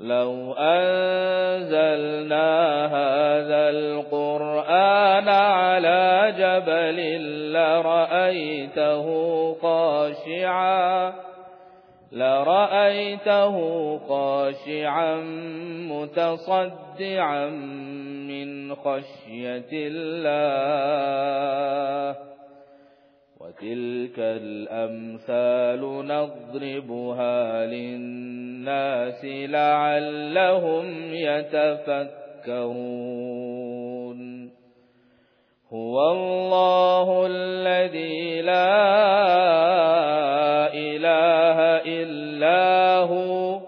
لو أنزلنا هذا القرآن على جبل لرأيته خاشعا لرأيته خاشعا متصدعا من خشية الله. وتلك الأمثال نضربها للناس لعلهم يتفكرون. هو الله الذي لا إله إلا هو.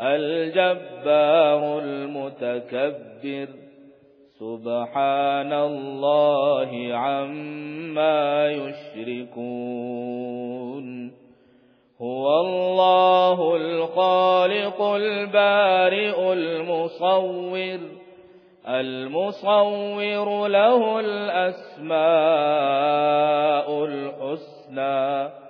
الجبار المتكبر. سبحان الله عما يشركون. هو الله الخالق البارئ المصور. المصور له الأسماء الحسنى.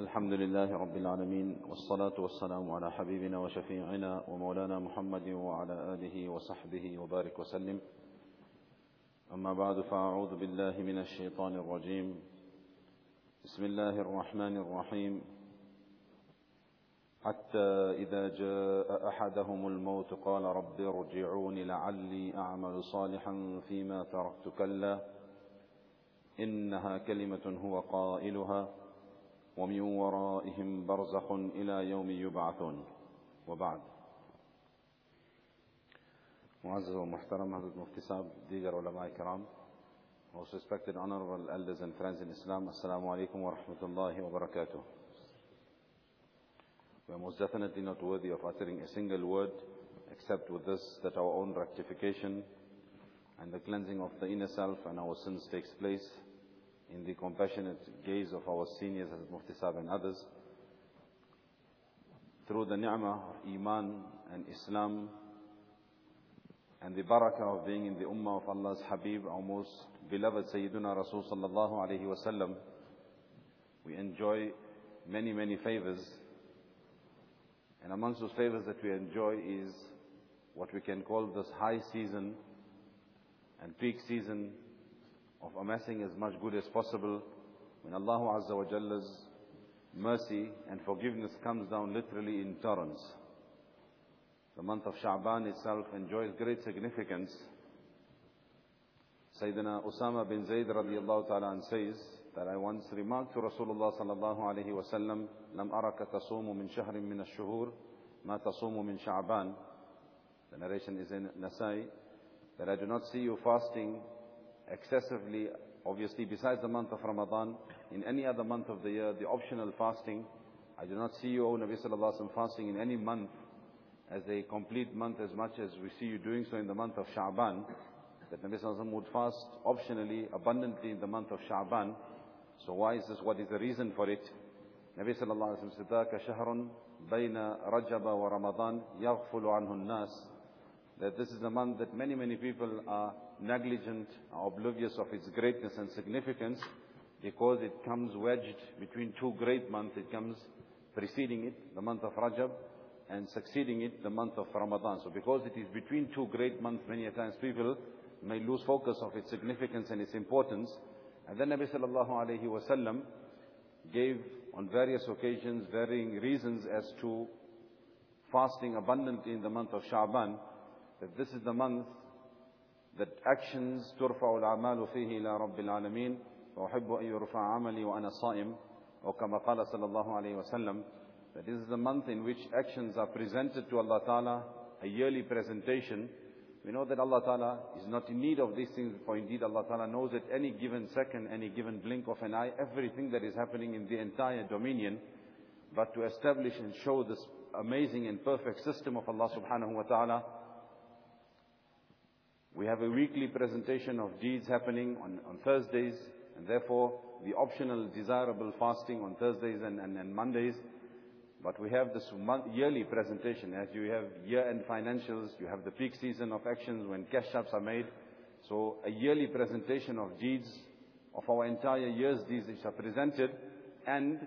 الحمد لله رب العالمين والصلاة والسلام على حبيبنا وشفيعنا ومولانا محمد وعلى آله وصحبه وبارك وسلم. أما بعد فأعوذ بالله من الشيطان الرجيم. بسم الله الرحمن الرحيم. حتى إذا جاء أحدهم الموت قال رب ارجعون لعلي أعمل صالحا فيما تركت كلا إنها كلمة هو قائلها. ومن ورائهم برزخ إلى يوم يبعثون وبعد معزز ومحترم حضرت مفتي صاحب ديگر علماء الكرام most respected honorable elders and friends in Islam Assalamu alaikum wa rahmatullahi wa barakatuh we are most definitely not worthy of uttering a single word except with this that our own rectification and the cleansing of the inner self and our sins takes place in the compassionate gaze of our seniors as Mufti Sahib and others, through the ni'mah of Iman and Islam and the barakah of being in the ummah of Allah's Habib, our most beloved Sayyiduna Rasul sallallahu alayhi we enjoy many, many favors. And amongst those favors that we enjoy is what we can call this high season and peak season of amassing as much good as possible when Allah Azza wa Jalla's mercy and forgiveness comes down literally in torrents. The month of Sha'ban itself enjoys great significance. Sayyidina Usama bin Zayd radiallahu ta'ala says that I once remarked to Rasulullah sallallahu alayhi wa sallam, لم أرك تصوم من شهر من الشهور ما تصوم من شعبان. The narration is in Nasai, that I do not see you fasting excessively, obviously besides the month of Ramadan, in any other month of the year, the optional fasting. I do not see you, O Nabi Sallallahu Alaihi Wasallam, fasting in any month as a complete month as much as we see you doing so in the month of Sha'ban. That Nabi Sallallahu Alaihi Wasallam would fast optionally, abundantly in the month of Sha'ban. So why is this? What is the reason for it? Nabi Sallallahu Alaihi Wasallam said, ذاك شهر بين رجب ورمضان يغفل عنه الناس that this is a month that many, many people are negligent, oblivious of its greatness and significance because it comes wedged between two great months. It comes preceding it, the month of Rajab, and succeeding it, the month of Ramadan. So because it is between two great months, many times people may lose focus of its significance and its importance. And then Nabi sallallahu alayhi wasallam gave on various occasions varying reasons as to fasting abundantly in the month of Sha'ban, that this is the month that actions ترفع الأعمال فيه إلى رب العالمين وأحب أن يرفع عملي وأنا Saim or كما قال صلى الله عليه وسلم that this is the month in which actions are presented to Allah Ta'ala, a yearly presentation. We know that Allah Ta'ala is not in need of these things, for indeed Allah Ta'ala knows at any given second, any given blink of an eye, everything that is happening in the entire dominion. But to establish and show this amazing and perfect system of Allah Subhanahu Wa Ta'ala, we have a weekly presentation of deeds happening on, on Thursdays, and therefore the optional desirable fasting on Thursdays and, and, and Mondays. But we have this month, yearly presentation. As you have year-end financials, you have the peak season of actions when cash ups are made. So a yearly presentation of deeds, of our entire year's deeds which are presented. And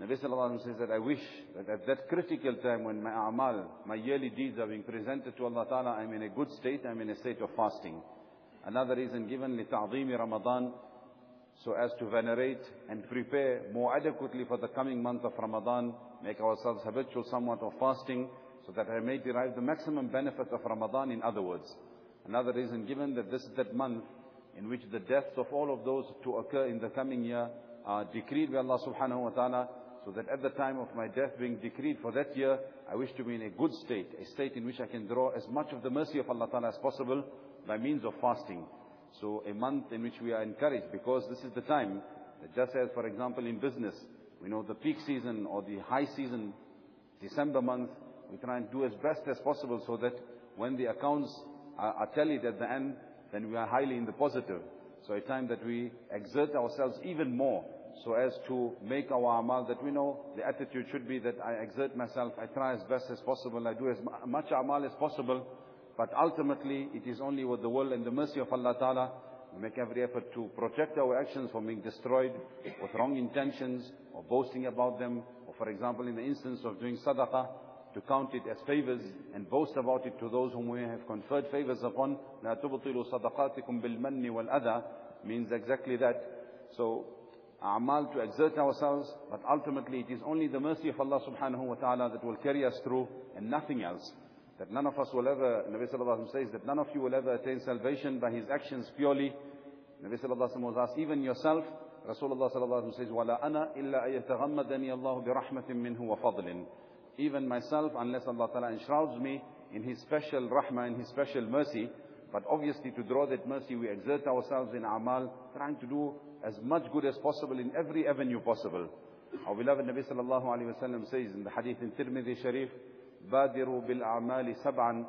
Nabi Sallallahu Alaihi says that I wish that at that critical time when my amal, my yearly deeds are being presented to Allah Ta'ala, I'm in a good state, I'm in a state of fasting. Another reason given, لِتَعْظِيمِ Ramadan, so as to venerate and prepare more adequately for the coming month of Ramadan, make ourselves habitual somewhat of fasting, so that I may derive the maximum benefit of Ramadan in other words. Another reason given that this is that month in which the deaths of all of those to occur in the coming year are decreed by Allah subhanahu wa ta'ala, so that at the time of my death being decreed for that year, I wish to be in a good state, a state in which I can draw as much of the mercy of Allah Ta'ala as possible by means of fasting. So a month in which we are encouraged, because this is the time, that just as for example in business, we know the peak season or the high season, December month, we try and do as best as possible so that when the accounts are, are tallied at the end, then we are highly in the positive. So a time that we exert ourselves even more so as to make our amal that we know the attitude should be that I exert myself, I try as best as possible, I do as much amal as possible, but ultimately it is only with the will and the mercy of Allah Ta'ala we make every effort to protect our actions from being destroyed with wrong intentions or boasting about them, or for example in the instance of doing sadaqah, to count it as favors and boast about it to those whom we have conferred favors upon. Law تبطلوا صدقاتكم بالمن والأذى means exactly that. So amal to exert ourselves, but ultimately it is only the mercy of Allah subhanahu wa ta'ala that will carry us through and nothing else. That none of us will ever, Nabi sallallahu alayhi wa says that none of you will ever attain salvation by his actions purely. Nabi sallallahu alayhi wa was asked, even yourself, Rasulullah sallallahu alayhi wa says, وَلَا أَنَا إِلَّا أَيَتَغَمَّدَنِي اللَّهُ بِرَحْمَةٍ مِّنْهُ وَفَضْلٍ Even myself, unless Allah ta'ala enshrouds me in his special rahmah, in his special mercy, but obviously to draw that mercy, we exert ourselves in amal, trying to do as much good as possible in every avenue possible. Our beloved Nabi sallallahu alayhi wa sallam says in the hadith in Tirmidhi Sharif, بَادِرُوا بِالْأَعْمَالِ سَبْعًا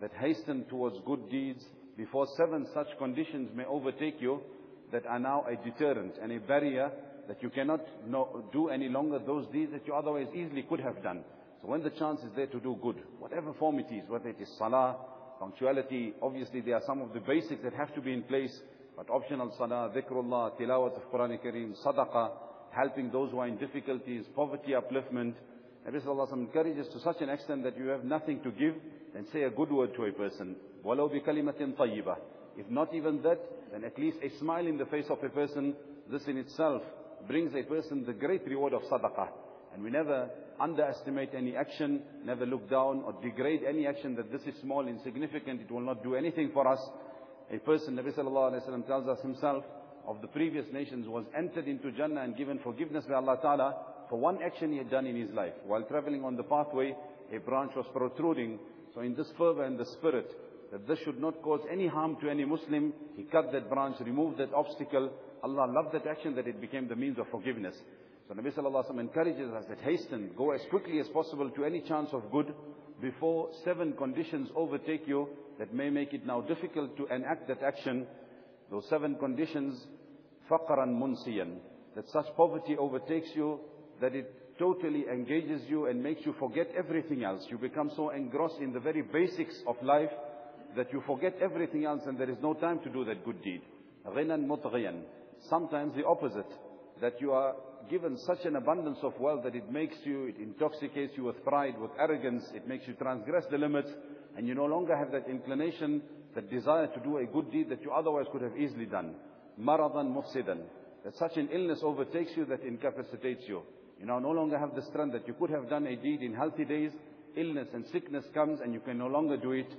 That hasten towards good deeds before seven such conditions may overtake you that are now a deterrent and a barrier that you cannot do any longer those deeds that you otherwise easily could have done. So when the chance is there to do good, whatever form it is, whether it is salah, punctuality, obviously there are some of the basics that have to be in place, but optional salah, dhikrullah, tilawat of Quran Kareem, sadaqah, helping those who are in difficulties, poverty upliftment, Nabi Sallallahu Alaihi Wasallam encourages to such an extent that you have nothing to give, then say a good word to a person. وَلَوْ بِكَلِمَةٍ طَيِّبَةٍ If not even that, then at least a smile in the face of a person, this in itself brings a person the great reward of sadaqah. And we never underestimate any action, never look down or degrade any action that this is small, insignificant, it will not do anything for us. A person, Nabi sallallahu alayhi wa tells us himself, of the previous nations was entered into Jannah and given forgiveness by Allah Ta'ala for one action he had done in his life. While traveling on the pathway, a branch was protruding. So in this fervor and the spirit, that this should not cause any harm to any Muslim, he cut that branch, removed that obstacle. Allah loved that action that it became the means of forgiveness. So Nabi Sallallahu Alaihi Wasallam encourages us that hasten, go as quickly as possible to any chance of good before seven conditions overtake you that may make it now difficult to enact that action. Those seven conditions, faqran munsiyan, that such poverty overtakes you that it totally engages you and makes you forget everything else. You become so engrossed in the very basics of life that you forget everything else and there is no time to do that good deed. Ghinan mutghiyan. Sometimes the opposite, that you are given such an abundance of wealth that it makes you, it intoxicates you with pride, with arrogance, it makes you transgress the limits, and you no longer have that inclination, that desire to do a good deed that you otherwise could have easily done. Maradan mufsidan. That such an illness overtakes you that incapacitates you. You now no longer have the strength that you could have done a deed in healthy days. Illness and sickness comes and you can no longer do it.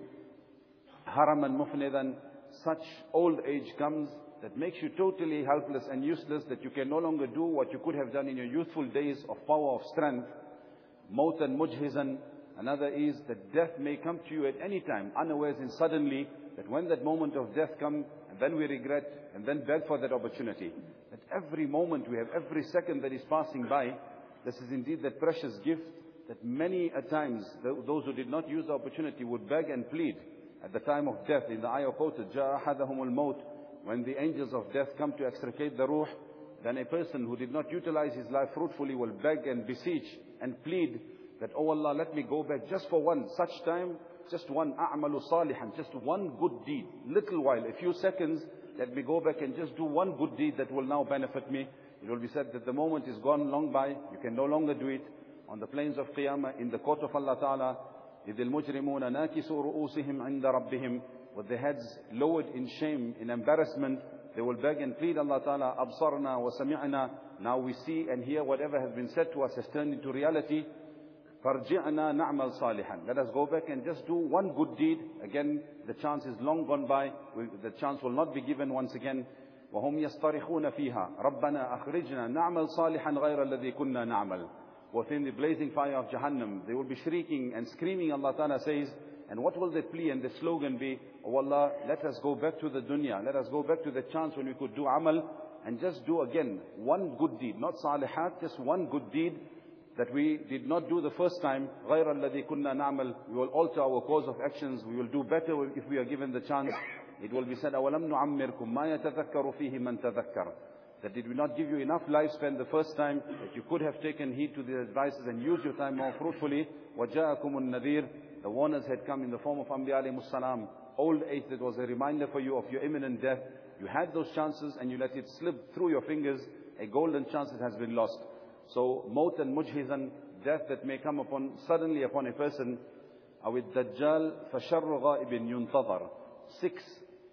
Haraman mufnidan. Such old age comes that makes you totally helpless and useless, that you can no longer do what you could have done in your youthful days of power, of strength. Mautan mujhizan. Another is that death may come to you at any time, unawares and suddenly, that when that moment of death comes, and then we regret, and then beg for that opportunity. That every moment we have, every second that is passing by, this is indeed that precious gift that many a times those who did not use the opportunity would beg and plead at the time of death. In the ayah quoted, جَاءَ أَحَدَهُمُ الْمَوْتِ when the angels of death come to extricate the ruh, then a person who did not utilize his life fruitfully will beg and beseech and plead that, Oh Allah, let me go back just for one such time, just one a'malu salihan, just one good deed, little while, a few seconds, let me go back and just do one good deed that will now benefit me. It will be said that the moment is gone long by, you can no longer do it. On the plains of Qiyamah, in the court of Allah Ta'ala, إِذِ الْمُجْرِمُونَ نَاكِسُوا رُؤُوسِهِمْ عِنْدَ رَبِّهِمْ with their heads lowered in shame, in embarrassment, they will beg and plead Allah Ta'ala, Absarna wa sami'na. Now we see and hear whatever has been said to us has turned into reality. Farji'na na'mal salihan. Let us go back and just do one good deed. Again, the chance is long gone by. The chance will not be given once again. وهم يصطرخون فيها ربنا أخرجنا نعمل صالحا غير الذي كنا نعمل Within the blazing fire of Jahannam, they will be shrieking and screaming. Allah Ta'ala says, and what will the plea and the slogan be? Oh Allah, let us go back to the dunya. Let us go back to the chance when we could do amal and just do again one good deed. Not salihat, just one good deed that we did not do the first time. غَيْرَ الَّذِي كُنَّا نَعْمَلْ We will alter our course of actions. We will do better if we are given the chance. It will be said, أَوَلَمْ نُعَمِّرْكُمْ مَا يَتَذَكَّرُ فِيهِ مَنْ تَذَكَّرُ That did we not give you enough lifespan the first time that you could have taken heed to the advices and used your time more fruitfully. وَجَاءَكُمُ النَّذِيرُ the warners had come in the form of Anbiya alayhi salam. Old age that was a reminder for you of your imminent death. You had those chances and you let it slip through your fingers. A golden chance that has been lost. So mautan mujhizan, death that may come upon suddenly upon a person, with dajjal fasharru ghaibin ينتظر Six,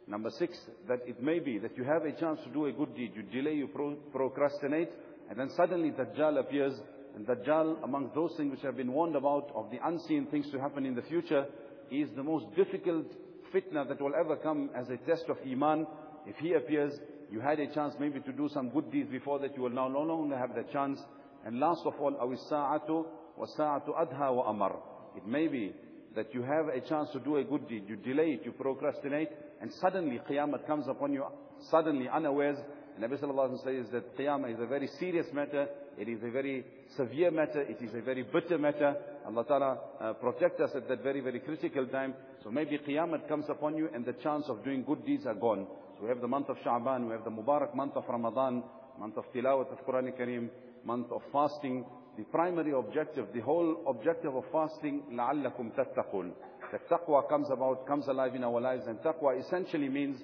number six, that it may be that you have a chance to do a good deed. You delay, you pro procrastinate, and then suddenly dajjal appears. And dajjal, among those things which have been warned about, of the unseen things to happen in the future, is the most difficult fitna that will ever come as a test of iman. If he appears, you had a chance maybe to do some good deeds before that, you will now no longer have that chance. And last of all, أَوِ السَّاعَةُ وَالسَّاعَةُ أَدْهَى وَأَمَرُ It may be that you have a chance to do a good deed, you delay it, you procrastinate, and suddenly Qiyamah comes upon you, suddenly unawares. And Nabi Sallallahu Alaihi Wasallam says that Qiyamah is a very serious matter, it is a very severe matter. It is a very bitter matter. Allah Ta'ala uh, protect us at that very, very critical time. So maybe Qiyamah comes upon you and the chance of doing good deeds are gone. So we have the month of Sha'ban, we have the Mubarak month of Ramadan, month of Tilawat of Quran Kareem, month of fasting. The primary objective, the whole objective of fasting, لَعَلَّكُمْ تَتَّقُونَ The taqwa comes about, comes alive in our lives and taqwa essentially means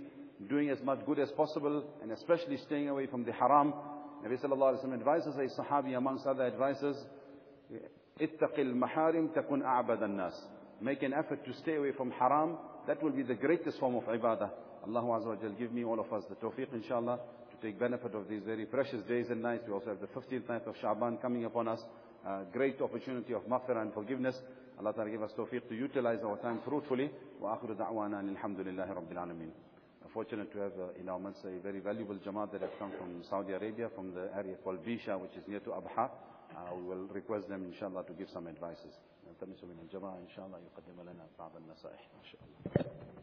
doing as much good as possible and especially staying away from the haram Nabi sallallahu alayhi wa sallam advises a sahabi amongst other advices, اتق المحارم تكن أعبد الناس. Make an effort to stay away from haram. That will be the greatest form of ibadah. Allah Azza wa Jal give me all of us the tawfiq inshallah to take benefit of these very precious days and nights. We also have the 15th night of Sha'ban coming upon us. A great opportunity of maghfirah and forgiveness. Allah Ta'ala give us tawfiq to utilize our time fruitfully. وآخر دعوانا الحمد لله رب العالمين. Fortunate to have uh, in our midst a very valuable jamaat that have come from Saudi Arabia, from the area called Bisha, which is near to Abha. Uh, we will request them, inshallah, to give some advices. نلتمس من الجماعة إن شاء الله يقدم لنا بعض النصائح إن شاء الله.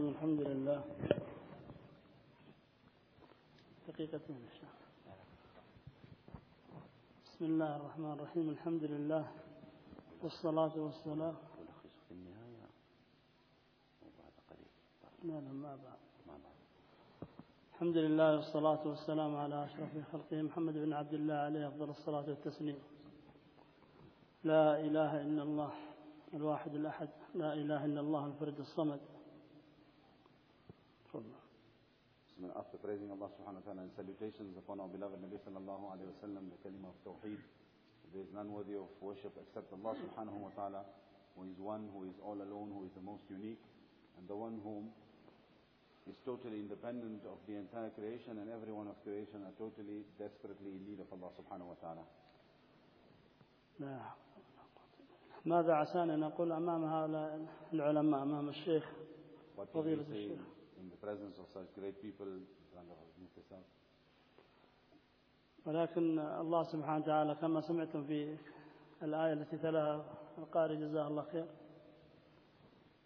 الرحيم الحمد لله. دقيقتين بسم الله الرحمن الرحيم الحمد لله والصلاة والسلام. ونلخص في النهاية وبعد قليل لا لا ما بعد. الحمد لله والصلاة والسلام على أشرف خلقه محمد بن عبد الله عليه أفضل الصلاة والتسليم. لا إله إلا الله الواحد الأحد لا إله إلا الله الفرد الصمد. بسم الله after praising Allah subhanahu wa ta'ala and salutations upon our beloved Nabi sallallahu alayhi wa sallam, the kalima of tawheed. There is none worthy of worship except Allah subhanahu wa ta'ala, who is one, who is all alone, who is the most unique, and the one whom is totally independent of the entire creation, and everyone of creation are totally, desperately in need of Allah subhanahu wa ta'ala. لا ماذا عساني أن أقول أمام هؤلاء العلماء أمام الشيخ What will فضيلة you say الشيخ in the Presence of such great people? ولكن الله سبحانه وتعالى كما سمعتم في الآية التي تلاها القارئ جزاه الله خير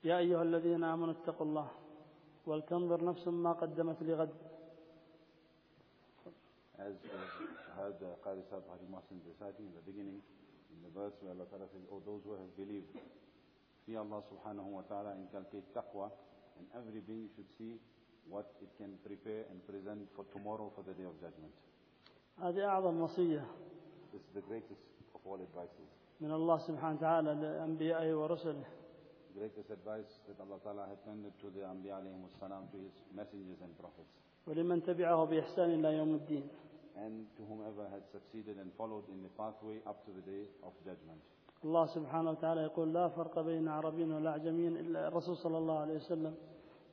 يا أيها الذين آمنوا اتقوا الله ولتنظر نفس ما قدمت لغد As uh, heard uh, Qari Sahib Hari Mohsin reciting in the beginning, in the verse where Allah Ta'ala says, O those who have believed, fear Allah subhanahu wa ta'ala, inculcate taqwa, and every being should see what it can prepare and present for tomorrow for the day of judgment. هذه أعظم وصية This is the greatest of all advices. من الله سبحانه وتعالى لأنبيائه ورسله Greatest advice that Allah Ta'ala had tended to the Anbiya alayhi salam, to His messengers and prophets, ولمن تبعه بإحسان إلى يوم الدين and to whomever had succeeded and followed in the pathway up to the day of judgment. الله سبحانه وتعالى يقول لا فرق بين عربي ولا أعجمي إلا الرسول صلى الله عليه وسلم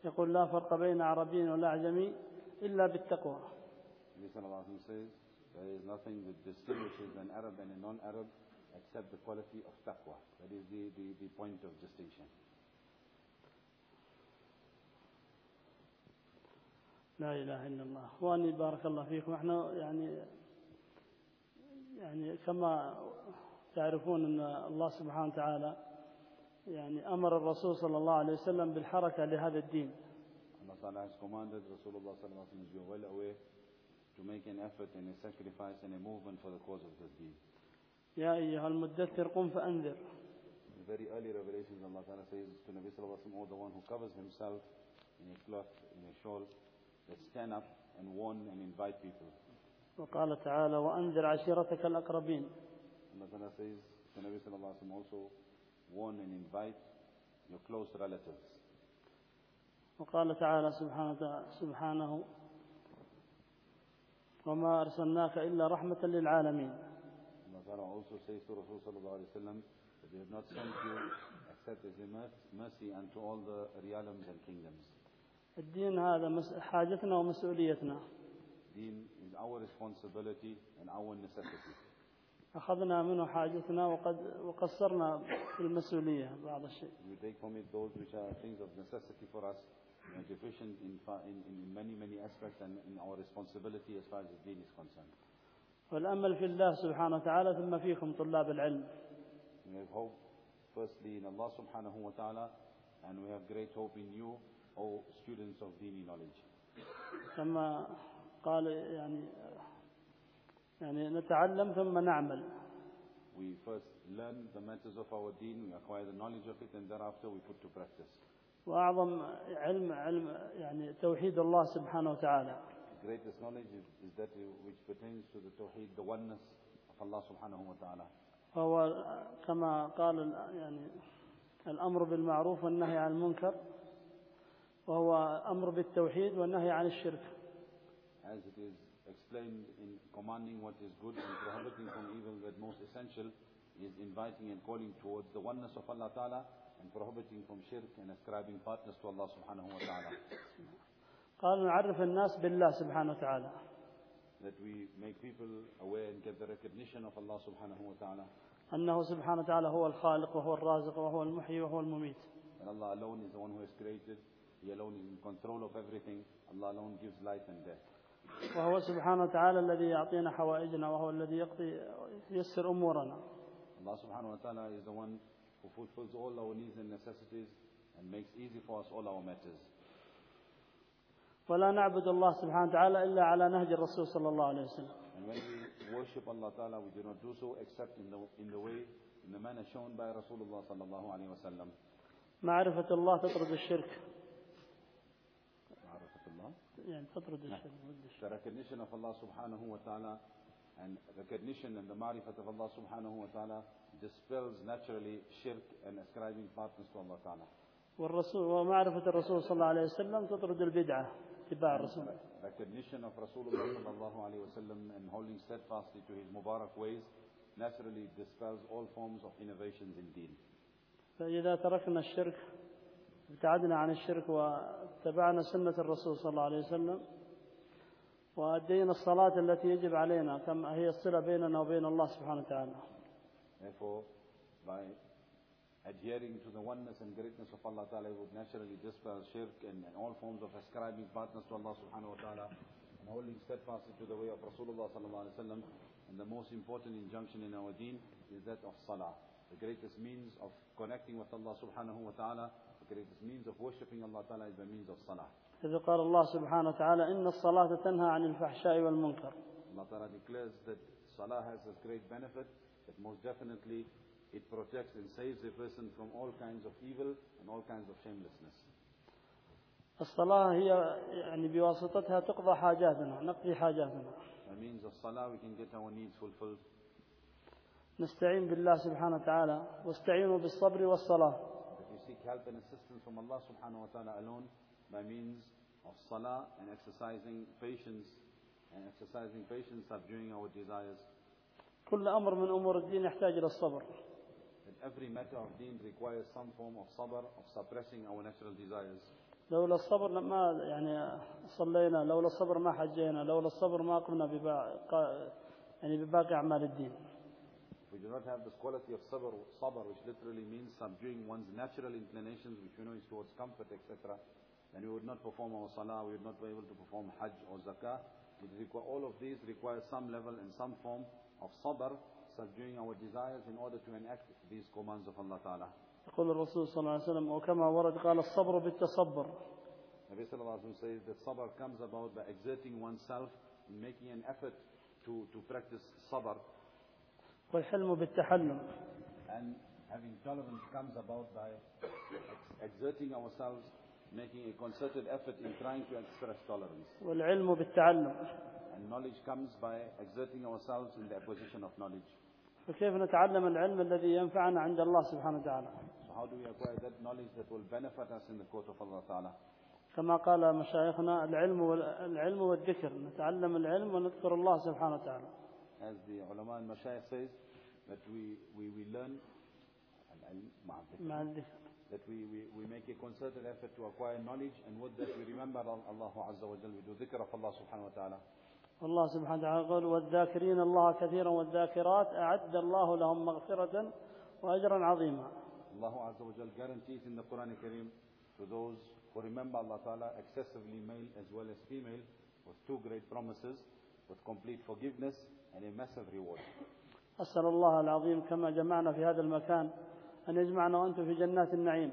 يقول لا فرق بين عربي ولا أعجمي إلا بالتقوى there is nothing that distinguishes an Arab and a non-Arab except the quality of taqwa. That is the, the, the point of distinction. لا إله إلا الله إخواني بارك الله فيكم إحنا يعني يعني كما تعرفون أن الله سبحانه وتعالى يعني أمر الرسول صلى الله عليه وسلم بالحركة لهذا الدين Allah Ta'ala has commanded Rasulullah Sallallahu Alaihi Wasallam, are well aware, to make an effort and a sacrifice and a movement for the cause of this deen. يا أيها المدثر قم فأنذر In very early revelations, Allah Ta'ala says to Nabi Sallallahu Alaihi Wasallam, "O the one who covers himself in a cloth, in a shawl, that stand up and warn and invite people. وقال تعالى وأنذر عشيرتك الأقربين Ta'ala says to Nabi Sallallahu Alaihi Wasallam also, warn and invite your close relatives. وقال تعالى سبحانه, سبحانه وما أرسلناك إلا رحمة للعالمين Allah Ta'ala also says to Rasul Sallallahu Alaihi Wasallam that we have not sent you except as a mer- mercy unto all the realms and kingdoms. الدين هذا حاجتنا ومسؤوليتنا Deen is our responsibility and our necessity. أخذنا منه حاجتنا وقد وقصرنا في المسؤولية بعض الشيء We take from it those which are things of necessity for us. Are deficient in, in, in many, many aspects and in our responsibility as far as the deen is concerned. والأمل في الله سبحانه وتعالى ثم فيكم طلاب العلم We have hope firstly in Allah subhanahu wa ta'ala and we have great hope in you, O students of dini knowledge. كما قال يعني يعني نتعلم ثم نعمل We first learn the matters of our deen, we acquire the knowledge of it and thereafter we put to practice. وأعظم علم علم يعني توحيد الله سبحانه وتعالى The greatest knowledge is, is that which pertains to the tawheed, the oneness of Allah subhanahu wa ta'ala. وهو كما قال يعني الأمر بالمعروف والنهي عن المنكر وهو أمر بالتوحيد والنهي عن الشرك as it is explained in commanding what is good and prohibiting from evil, that most essential is inviting and calling towards the oneness of Allah Ta'ala and prohibiting from shirk and ascribing partners to Allah Subhanahu wa Ta'ala. قال نعرف الناس بالله سبحانه وتعالى That we make people aware and get the recognition of Allah Subhanahu wa Ta'ala. أنه سبحانه وتعالى هو الخالق وهو الرازق وهو المحيي وهو المميت That Allah alone is the one who has created, He alone is in control of everything, Allah alone gives life and death. وهو سبحانه وتعالى الذي يعطينا حوائجنا وهو الذي يقضي يسر أمورنا Allah Subhanahu wa Ta'ala is the one who fulfills all our needs and necessities and makes easy for us all our matters. ولا نعبد الله سبحانه وتعالى إلا على نهج الرسول صلى الله عليه وسلم And when we worship Allah Ta'ala, we do not do so except in the, in the way, in the manner shown by Rasulullah Sallallahu Alaihi Wasallam. معرفة الله تطرد الشرك. يعني تطرد. The recognition of Allah Subhanahu wa Ta'ala and recognition and the ma'rifat of Allah Subhanahu wa Ta'ala dispels naturally shirk and ascribing partners to Allah Ta'ala. والرسول ومعرفة الرسول صلى الله عليه وسلم تطرد البدعة اتباع الرسول Recognition of Rasulullah Sallallahu Alaihi Wasallam and holding steadfastly to his Mubarak ways naturally dispels all forms of innovations in deen. فإذا تركنا الشرك ابتعدنا عن الشرك واتبعنا سنة الرسول صلى الله عليه وسلم وأدينا الصلاة التي يجب علينا كما هي الصلة بيننا وبين الله سبحانه وتعالى Therefore, by adhering to the oneness and greatness of Allah Ta'ala, would naturally dispel shirk and, and all forms of ascribing partners to Allah Subhanahu wa Ta'ala and holding steadfastly to the way of Rasulullah Sallallahu Alaihi Wasallam. And the most important injunction in our deen is that of salah. The greatest means of connecting with Allah Subhanahu wa Ta'ala, greatest means of worshipping Allah Ta'ala is by means of salah. إذ قال الله سبحانه وتعالى إن الصلاة تنهى عن الفحشاء والمنكر Allah Ta'ala declares that salah has this great benefit, that most definitely it protects and saves a person from all kinds of evil and all kinds of shamelessness. الصلاة هي يعني بواسطتها تقضى حاجاتنا نقضي حاجاتنا By means of salah, we can get our needs fulfilled. نستعين بالله سبحانه وتعالى واستعينوا بالصبر والصلاة That we seek Help and assistance from Allah subhanahu wa ta'ala alone by means of salah and exercising patience and exercising patience, subduing our desires. كل أمر من أمور الدين يحتاج إلى الصبر That every matter of deen requires some form of sabr, of suppressing our natural desires. لولا الصبر ما يعني صلينا لولا الصبر ما حجينا لولا الصبر ما قمنا بباقي يعني بباقي أعمال الدين we do not have this quality of sabr, sabr, which literally means subduing one's natural inclinations, which we know is towards comfort, etc., then we would not perform our salah, we would not be able to perform hajj or zakah. It require, all of these require some level and some form of sabr, subduing our desires in order to enact these commands of Allah Ta'ala. يقول الرسول صلى الله عليه وسلم وكما ورد قال الصبر بالتصبر Nabi Sallallahu Alaihi Wasallam says that sabr comes about by exerting oneself in making an effort to, to practice sabr والحلم بالتحلم and having tolerance comes about by ex- exerting ourselves, making a concerted effort in trying to express tolerance. والعلم بالتعلم And knowledge comes by exerting ourselves in the acquisition of knowledge. فكيف نتعلم العلم الذي ينفعنا عند الله سبحانه وتعالى So how do we acquire that knowledge that will benefit us in the court of Allah Ta'ala? كما قال مشايخنا العلم وال- العلم والذكر نتعلم العلم ونذكر الله سبحانه وتعالى As the ulama and mashayikh says, that we, we, we learn that we, we, we make a concerted effort to acquire knowledge and with that we remember Allah Azza wa Jal, we do dhikr of Allah subhanahu wa ta'ala. والله سبحانه وتعالى يقول والذاكرين الله كثيرا والذاكرات أعد الله لهم مغفرة وأجرا عظيما Allah Azza wa Jal guarantees in the Quran Kareem to those who remember Allah Ta'ala excessively male as well as female with two great promises with complete forgiveness a massive reward. أسأل الله العظيم كما جمعنا في هذا المكان أن يجمعنا وأنتم في جنات النعيم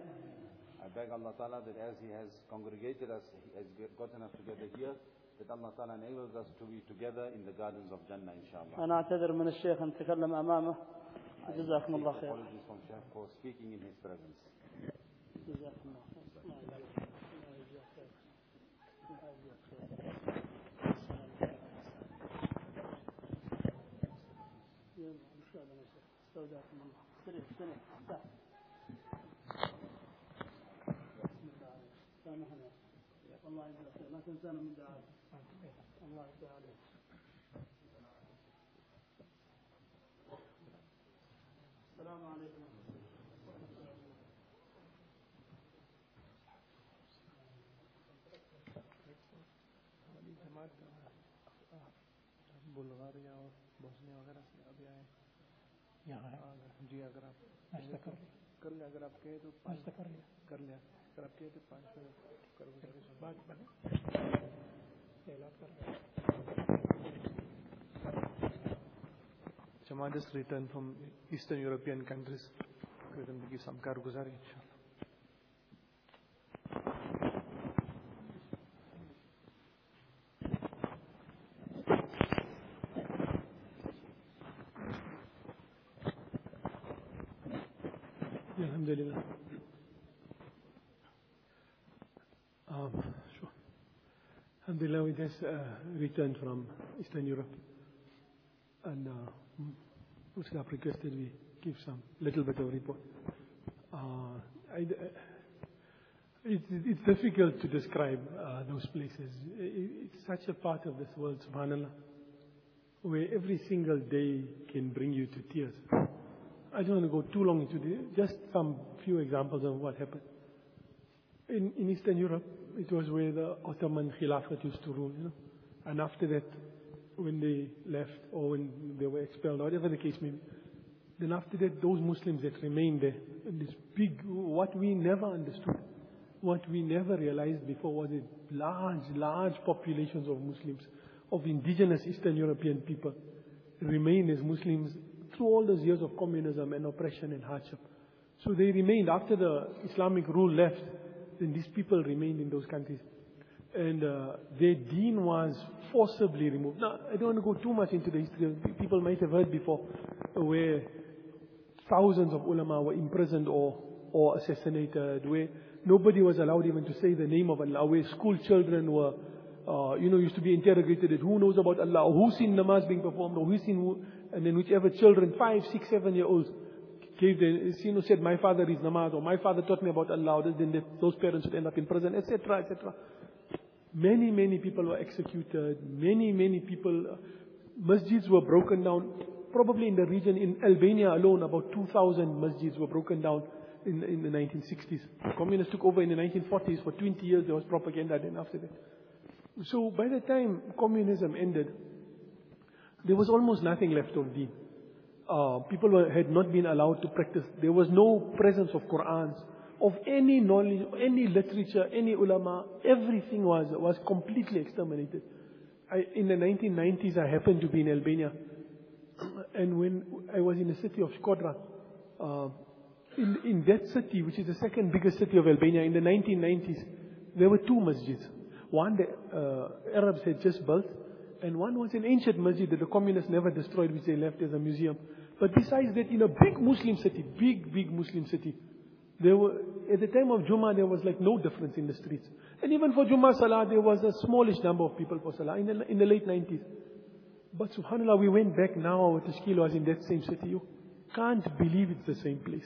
I beg Allah Ta'ala that as He has congregated us, He has gotten us together here, that Allah Ta'ala enables us to be together in the gardens of Jannah inshallah. أنا أعتذر من الشيخ أن تكلم أمامه جزاكم الله خير apologies from Shaykh for speaking in his presence. جزاكم الله خير الله يجزاك خير. الله يجزاك خير. الله يجزاك خير. يلا، إن شاء الله نشوف. استودعكم الله سريع سريع الله يجزاك خير تنسانا من دعائك الله عليك یہاں ہاں، ہاں، جی اگر آپ ناشتہ کر لیں کر لیں اگر آپ کہیں تو ناشتہ کر لیں کر لیں اگر آپ کہیں تو پانچ منٹ کر بات بنے۔ اعلان کر جماعت has returned from Eastern European countries. Can. Alhamdulillah. Um, sure. Alhamdulillah, we just uh, returned from Eastern Europe. And uh, Mufti have requested we give some little bit of report. Uh, I, it, it's difficult to describe uh, those places. It, it's such a part of this world, subhanAllah, where every single day can bring you to tears. I don't want to go too long into this. Just some few examples of what happened. In, in Eastern Europe, it was where the Ottoman Khilafat used to rule, you know. And after that, when they left or when they were expelled, whatever the case may be, then after that, those Muslims that remained there, this big, what we never understood, what we never realized before was that large, large populations of Muslims, of indigenous Eastern European people, remain as Muslims through all those years of communism and oppression and hardship. So they remained, after the Islamic rule left, then these people remained in those countries. And uh, their deen was forcibly removed. Now, I don't want to go too much into the history. People might have heard before where thousands of ulama were imprisoned or, or assassinated, where nobody was allowed even to say the name of Allah, where school children were, uh, you know, used to be interrogated at who knows about Allah, or who's seen namaz being performed, or who's seen and then whichever children, five, six, seven year olds, gave the, you know, said, my father is namaz, or my father taught me about Allah, then those parents would end up in prison, etc., etc. Many, many people were executed. Many, many people, uh, masjids were broken down. Probably in the region, in Albania alone, about 2,000 masjids were broken down in, in the 1960s. The communists took over in the 1940s. For 20 years, there was propaganda then after that. So by the time communism ended, there was almost nothing left of deen. Uh, people were, had not been allowed to practice. There was no presence of Qur'ans, of any knowledge, any literature, any ulama. Everything was, was completely exterminated. I, in the 1990s, I happened to be in Albania. And when I was in the city of Shkodra, uh, in, in that city, which is the second biggest city of Albania, in the 1990s, there were two masjids. One the uh, Arabs had just built, and one was an ancient masjid that the communists never destroyed, which they left as a museum. But besides that, in a big Muslim city, big, big Muslim city, there were, at the time of Jummah, there was like no difference in the streets. And even for Jummah Salah, there was a smallish number of people for Salah in the, in the late 90s. But subhanAllah, we went back now, our tashkil was in that same city. You can't believe it's the same place.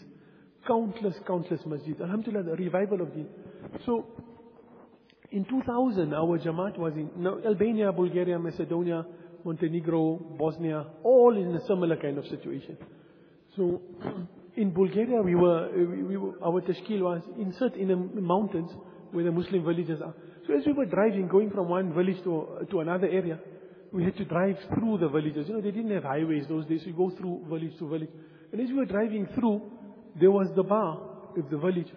Countless, countless masjids. Alhamdulillah, the revival of deen. So, in 2000, our Jamaat was in Albania, Bulgaria, Macedonia, Montenegro, Bosnia, all in a similar kind of situation. So, in Bulgaria, we were, we, we were our tashkil was insert in the mountains where the Muslim villages are. So as we were driving, going from one village to, to another area, we had to drive through the villages. You know, they didn't have highways those days, We go through village to village. And as we were driving through, there was the bar of the village,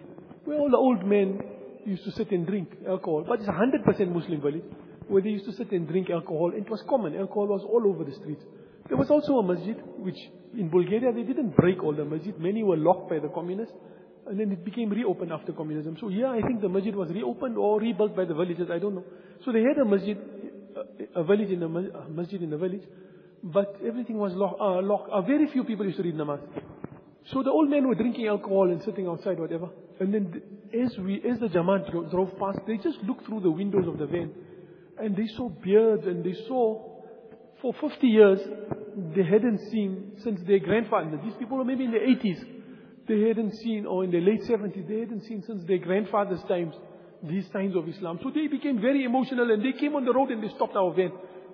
where all the old men used to sit and drink alcohol. But it's 100% Muslim village, where they used to sit and drink alcohol. And it was common. Alcohol was all over the streets. There was also a masjid, which in Bulgaria they didn't break all the masjid. Many were locked by the communists. And then it became reopened after communism. So yeah, I think the masjid was reopened or rebuilt by the villagers, I don't know. So they had a masjid, a village in a masjid in the village, but everything was locked. Uh. Uh, very few people used to read namaz. So the old men were drinking alcohol and sitting outside, whatever. And then as we, as the Jamaat drove, past, they just looked through the windows of the van. And they saw beards and they saw, for 50 years, they hadn't seen since their grandfather, these people were maybe in the 80s, they hadn't seen, or in the late 70s, they hadn't seen since their grandfather's times these signs of Islam. So they became very emotional and they came on the road and they stopped our van.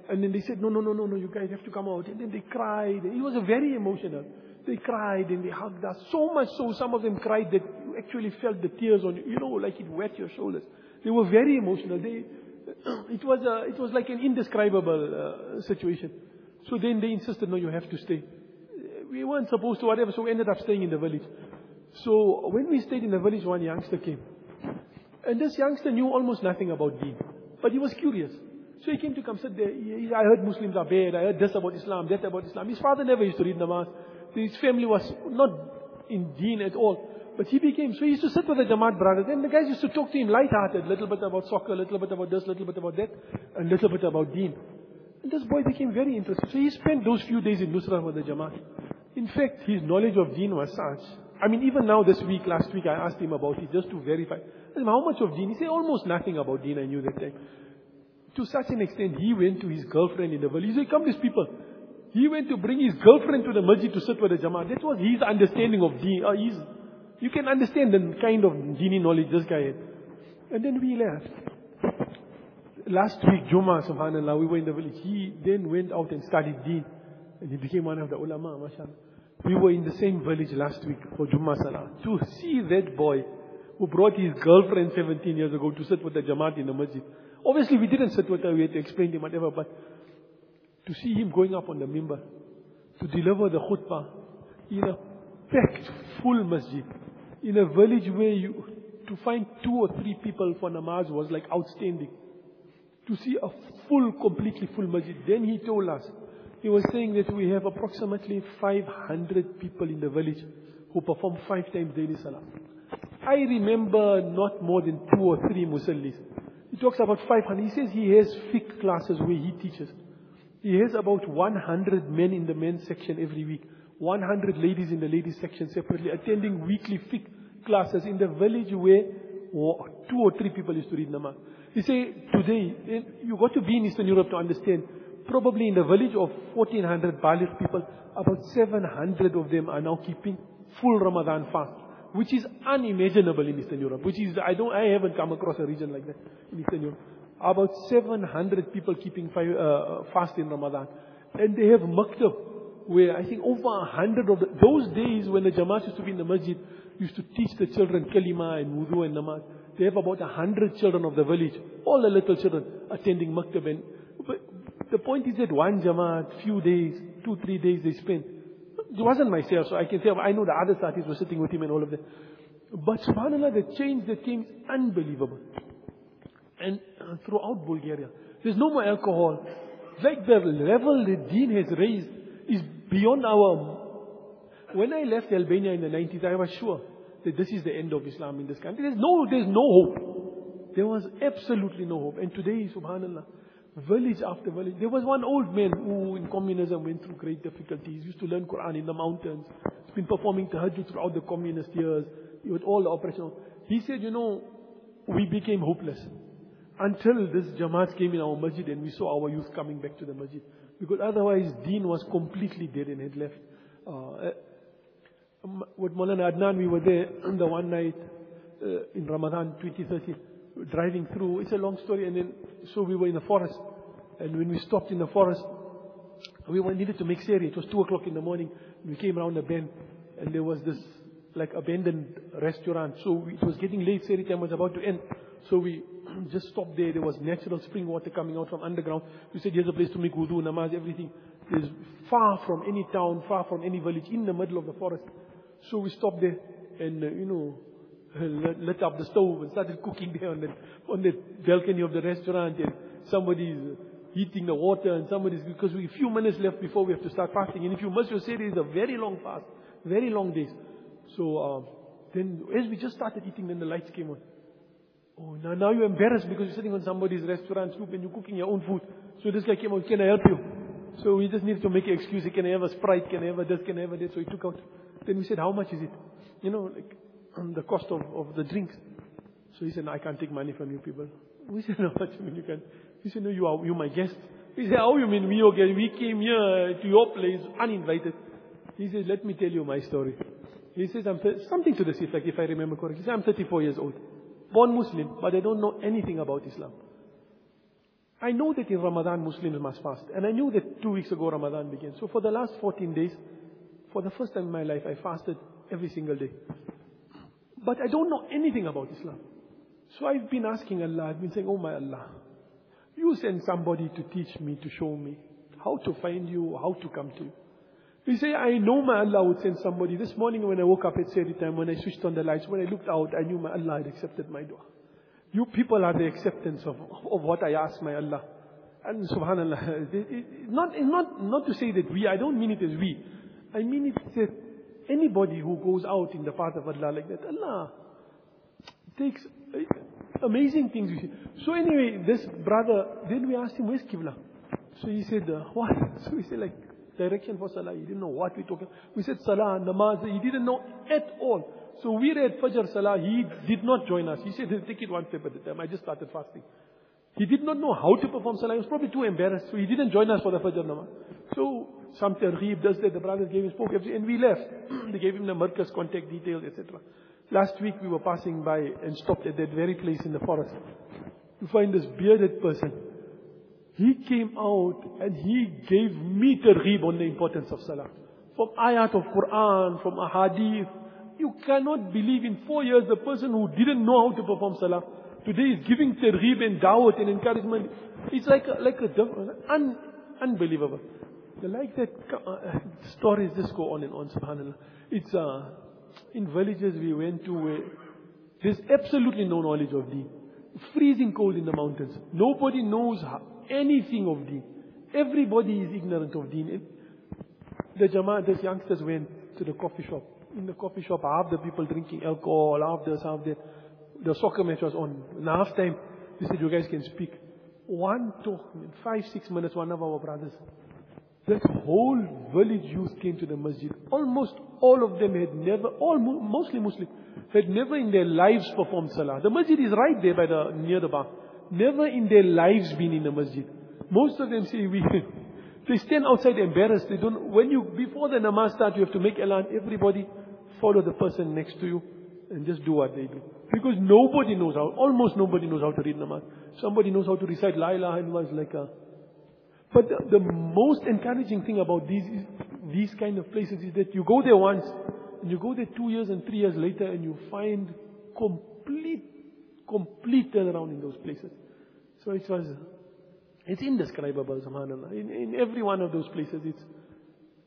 And then they said, no, no, no, no, no, you guys have to come out. And then they cried. It was very emotional. They cried and they hugged us. So much so, some of them cried that you actually felt the tears on you, you know, like it wet your shoulders. They were very emotional. They, it was a, it was like an indescribable uh, situation. So then they insisted, no, you have to stay. We weren't supposed to, whatever, so we ended up staying in the village. So when we stayed in the village, one youngster came. And this youngster knew almost nothing about deen. But he was curious. So he came to come sit there. He, I heard Muslims are bad. I heard this about Islam, that about Islam. His father never used to read namaz. His family was not in deen at all. But he became, so he used to sit with the Jamaat brothers. And the guys used to talk to him light-hearted. Little bit about soccer, a little bit about this, a little bit about that. And little bit about deen. And this boy became very interested. So he spent those few days in Nusra with the Jamaat. In fact, his knowledge of deen was such. I mean, even now this week, last week, I asked him about it just to verify. I said, how much of deen? He said, almost nothing about deen I knew that time. To such an extent, he went to his girlfriend in the village. He said, come these people. He went to bring his girlfriend to the masjid to sit with the Jamaat. That was his understanding of deen. Uh, his, you can understand the kind of dini knowledge this guy had. And then we left. Last week, Juma, subhanAllah, we were in the village. He then went out and studied deen. And he became one of the ulama, mashallah. We were in the same village last week for Juma Salah. To see that boy who brought his girlfriend 17 years ago to sit with the Jamaat in the masjid. Obviously we didn't sit with her, we had to explain to him whatever, but to see him going up on the mimbar, to deliver the khutbah in a packed, full masjid, in a village where you, to find two or three people for namaz was like outstanding. To see a full, completely full masjid. Then he told us, he was saying that we have approximately 500 people in the village who perform five times daily salah. I remember not more than two or three musallis. He talks about 500. He says he has fiqh classes where he teaches. He has about 100 men in the men's section every week. 100 ladies in the ladies section separately, attending weekly fiqh classes in the village where two or three people used to read namaz. He say today, you got to be in Eastern Europe to understand, probably in the village of 1400 Baligh people, about 700 of them are now keeping full Ramadan fast which is unimaginable in Eastern Europe, which is, I don't, I haven't come across a region like that in Eastern Europe. About 700 people keeping five, uh, fast in Ramadan. And they have maktab, where I think over a hundred of the, those days when the Jamaat used to be in the masjid, used to teach the children kalima and wudu and namaz. They have about a hundred children of the village, all the little children attending maktab. And, but the point is that one Jamaat, few days, two, three days they spent, it wasn't myself, so I can say I know the other satis were sitting with him and all of that. But subhanAllah, the change that came is unbelievable. And uh, throughout Bulgaria, there's no more alcohol. Like the level the deen has raised is beyond our... When I left Albania in the 90s, I was sure that this is the end of Islam in this country. There's no, there's no hope. There was absolutely no hope. And today, subhanAllah, village after village. There was one old man who in communism went through great difficulties. Used to learn Quran in the mountains. He's been performing tahajjud throughout the communist years with all the oppression. He said, you know, we became hopeless until this Jamaat came in our masjid and we saw our youth coming back to the masjid. Because otherwise deen was completely dead and had left. Uh, um, with Maulana Adnan, we were there the one night uh, in Ramadan 2013 driving through. It's a long story. And then, so we were in the forest. And when we stopped in the forest, we were, needed to make sehri. It was 2 o'clock in the morning. We came around the bend. And there was this, like, abandoned restaurant. So it was getting late. Sehri time was about to end. So we just stopped there. There was natural spring water coming out from underground. We said, here's a place to make wudu, namaz, everything. It's far from any town, far from any village, in the middle of the forest. So we stopped there. And, uh, you know, lit up the stove and started cooking there on the, on the balcony of the restaurant and somebody's heating the water and somebody's, because we a few minutes left before we have to start fasting. And if you miss your sehri, it's a very long fast, very long days. So, uh, then as we just started eating, then the lights came on. Oh, now, now you're embarrassed because you're sitting on somebody's restaurant stoep and you're cooking your own food. So this guy came on, can I help you? So we just needed to make an excuse. Can I have a Sprite? Can I have a this? Can I have a that? So he took out. Then we said, how much is it? You know, like, on the cost of, of the drinks. So he said, no, I can't take money from you people. We said, no, what you mean you can? He said, no, you are, you my guest. He said, how you mean we okay? We came here to your place uninvited. He says, let me tell you my story. He says, I'm something to this effect, if I remember correctly. He says, I'm 34 years old. Born Muslim, but I don't know anything about Islam. I know that in Ramadan Muslims must fast. And I knew that two weeks ago Ramadan began. So for the last 14 days, for the first time in my life, I fasted every single day. But I don't know anything about Islam. So I've been asking Allah, I've been saying, Oh my Allah, you send somebody to teach me, to show me how to find you, how to come to you. He say, I know my Allah would send somebody. This morning when I woke up at Sehri time, when I switched on the lights, when I looked out, I knew my Allah had accepted my dua. You people are the acceptance of, of what I ask my Allah. And subhanAllah, it, it, not, not, not to say that we, I don't mean it as we. I mean it that anybody who goes out in the path of Allah like that, Allah takes eh, amazing things. So anyway, this brother, then we asked him, where's Qibla? So he said, what? So he said like, direction for Salah. He didn't know what we talking. We said Salah, Namaz. He didn't know at all. So we read Fajr Salah. He did not join us. He said, take it one step at a time. I just started fasting. He did not know how to perform Salah. He was probably too embarrassed. So he didn't join us for the Fajr Namaz. So some targheeb does that. The brothers gave him spoke and we left. they gave him the Markaz contact details, etc. Last week we were passing by and stopped at that very place in the forest to find this bearded person. He came out and he gave me targheeb on the importance of Salah. From ayat of Quran, from ahadith. You cannot believe in four years the person who didn't know how to perform Salah today is giving targheeb and dawat and encouragement. It's like a, like a, un, unbelievable. Like that uh, stories just go on and on, subhanAllah. It's, uh, in villages we went to where there's absolutely no knowledge of deen. Freezing cold in the mountains. Nobody knows anything of deen. Everybody is ignorant of deen. The Jama'at, these youngsters went to the coffee shop. In the coffee shop, half the people drinking alcohol, half this, half that. The soccer match was on. In half time, they said, you guys can speak. One talk, five, six minutes, one of our brothers. That whole village youth came to the masjid. Almost all of them had never, all mostly Muslim, had never in their lives performed salah. The masjid is right there by the, near the bar. Never in their lives been in the masjid. Most of them say we, they stand outside embarrassed. They don't, when you, before the namaz start, you have to make elan. Everybody follow the person next to you and just do what they do. Because nobody knows how, almost nobody knows how to read namaz. Somebody knows how to recite la ilaha illallah like a, but the, the, most encouraging thing about these, these kind of places is that you go there once, and you go there two years and three years later, and you find complete, complete turnaround in those places. So it was, it's indescribable, subhanAllah. In, in every one of those places, it's,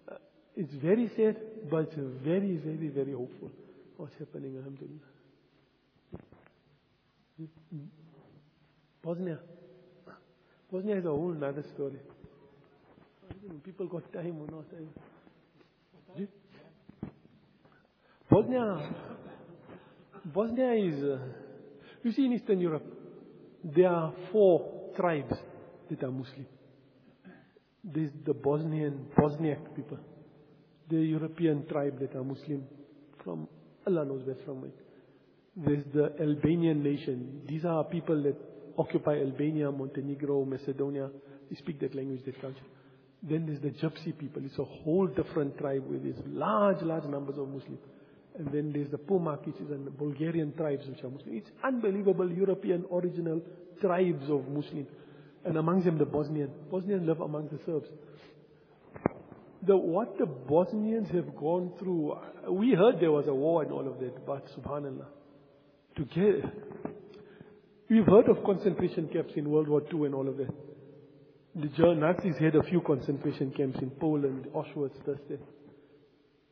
uh, it's very sad, but very, very, very hopeful. What's happening, alhamdulillah. Bosnia. Bosnia is a whole other story. People got time or not time. Bosnia, Bosnia is, uh, you see in Eastern Europe, there are four tribes that are Muslim. There's the Bosnian, Bosniak people, the European tribe that are Muslim from, Allah knows where from it. There's the Albanian nation. These are people that occupy Albania, Montenegro, Macedonia. They speak that language, that culture. Then there's the Gypsy people. It's a whole different tribe with these large, large numbers of Muslims. And then there's the Pomak, which is the Bulgarian tribes which are Muslim. It's unbelievable European original tribes of Muslims. And amongst them the Bosnian. Bosnians live among the Serbs. The, what the Bosnians have gone through, we heard there was a war and all of that, but subhanAllah, to we've heard of concentration camps in World War II and all of that. The Nazis had a few concentration camps in Poland, Auschwitz, this.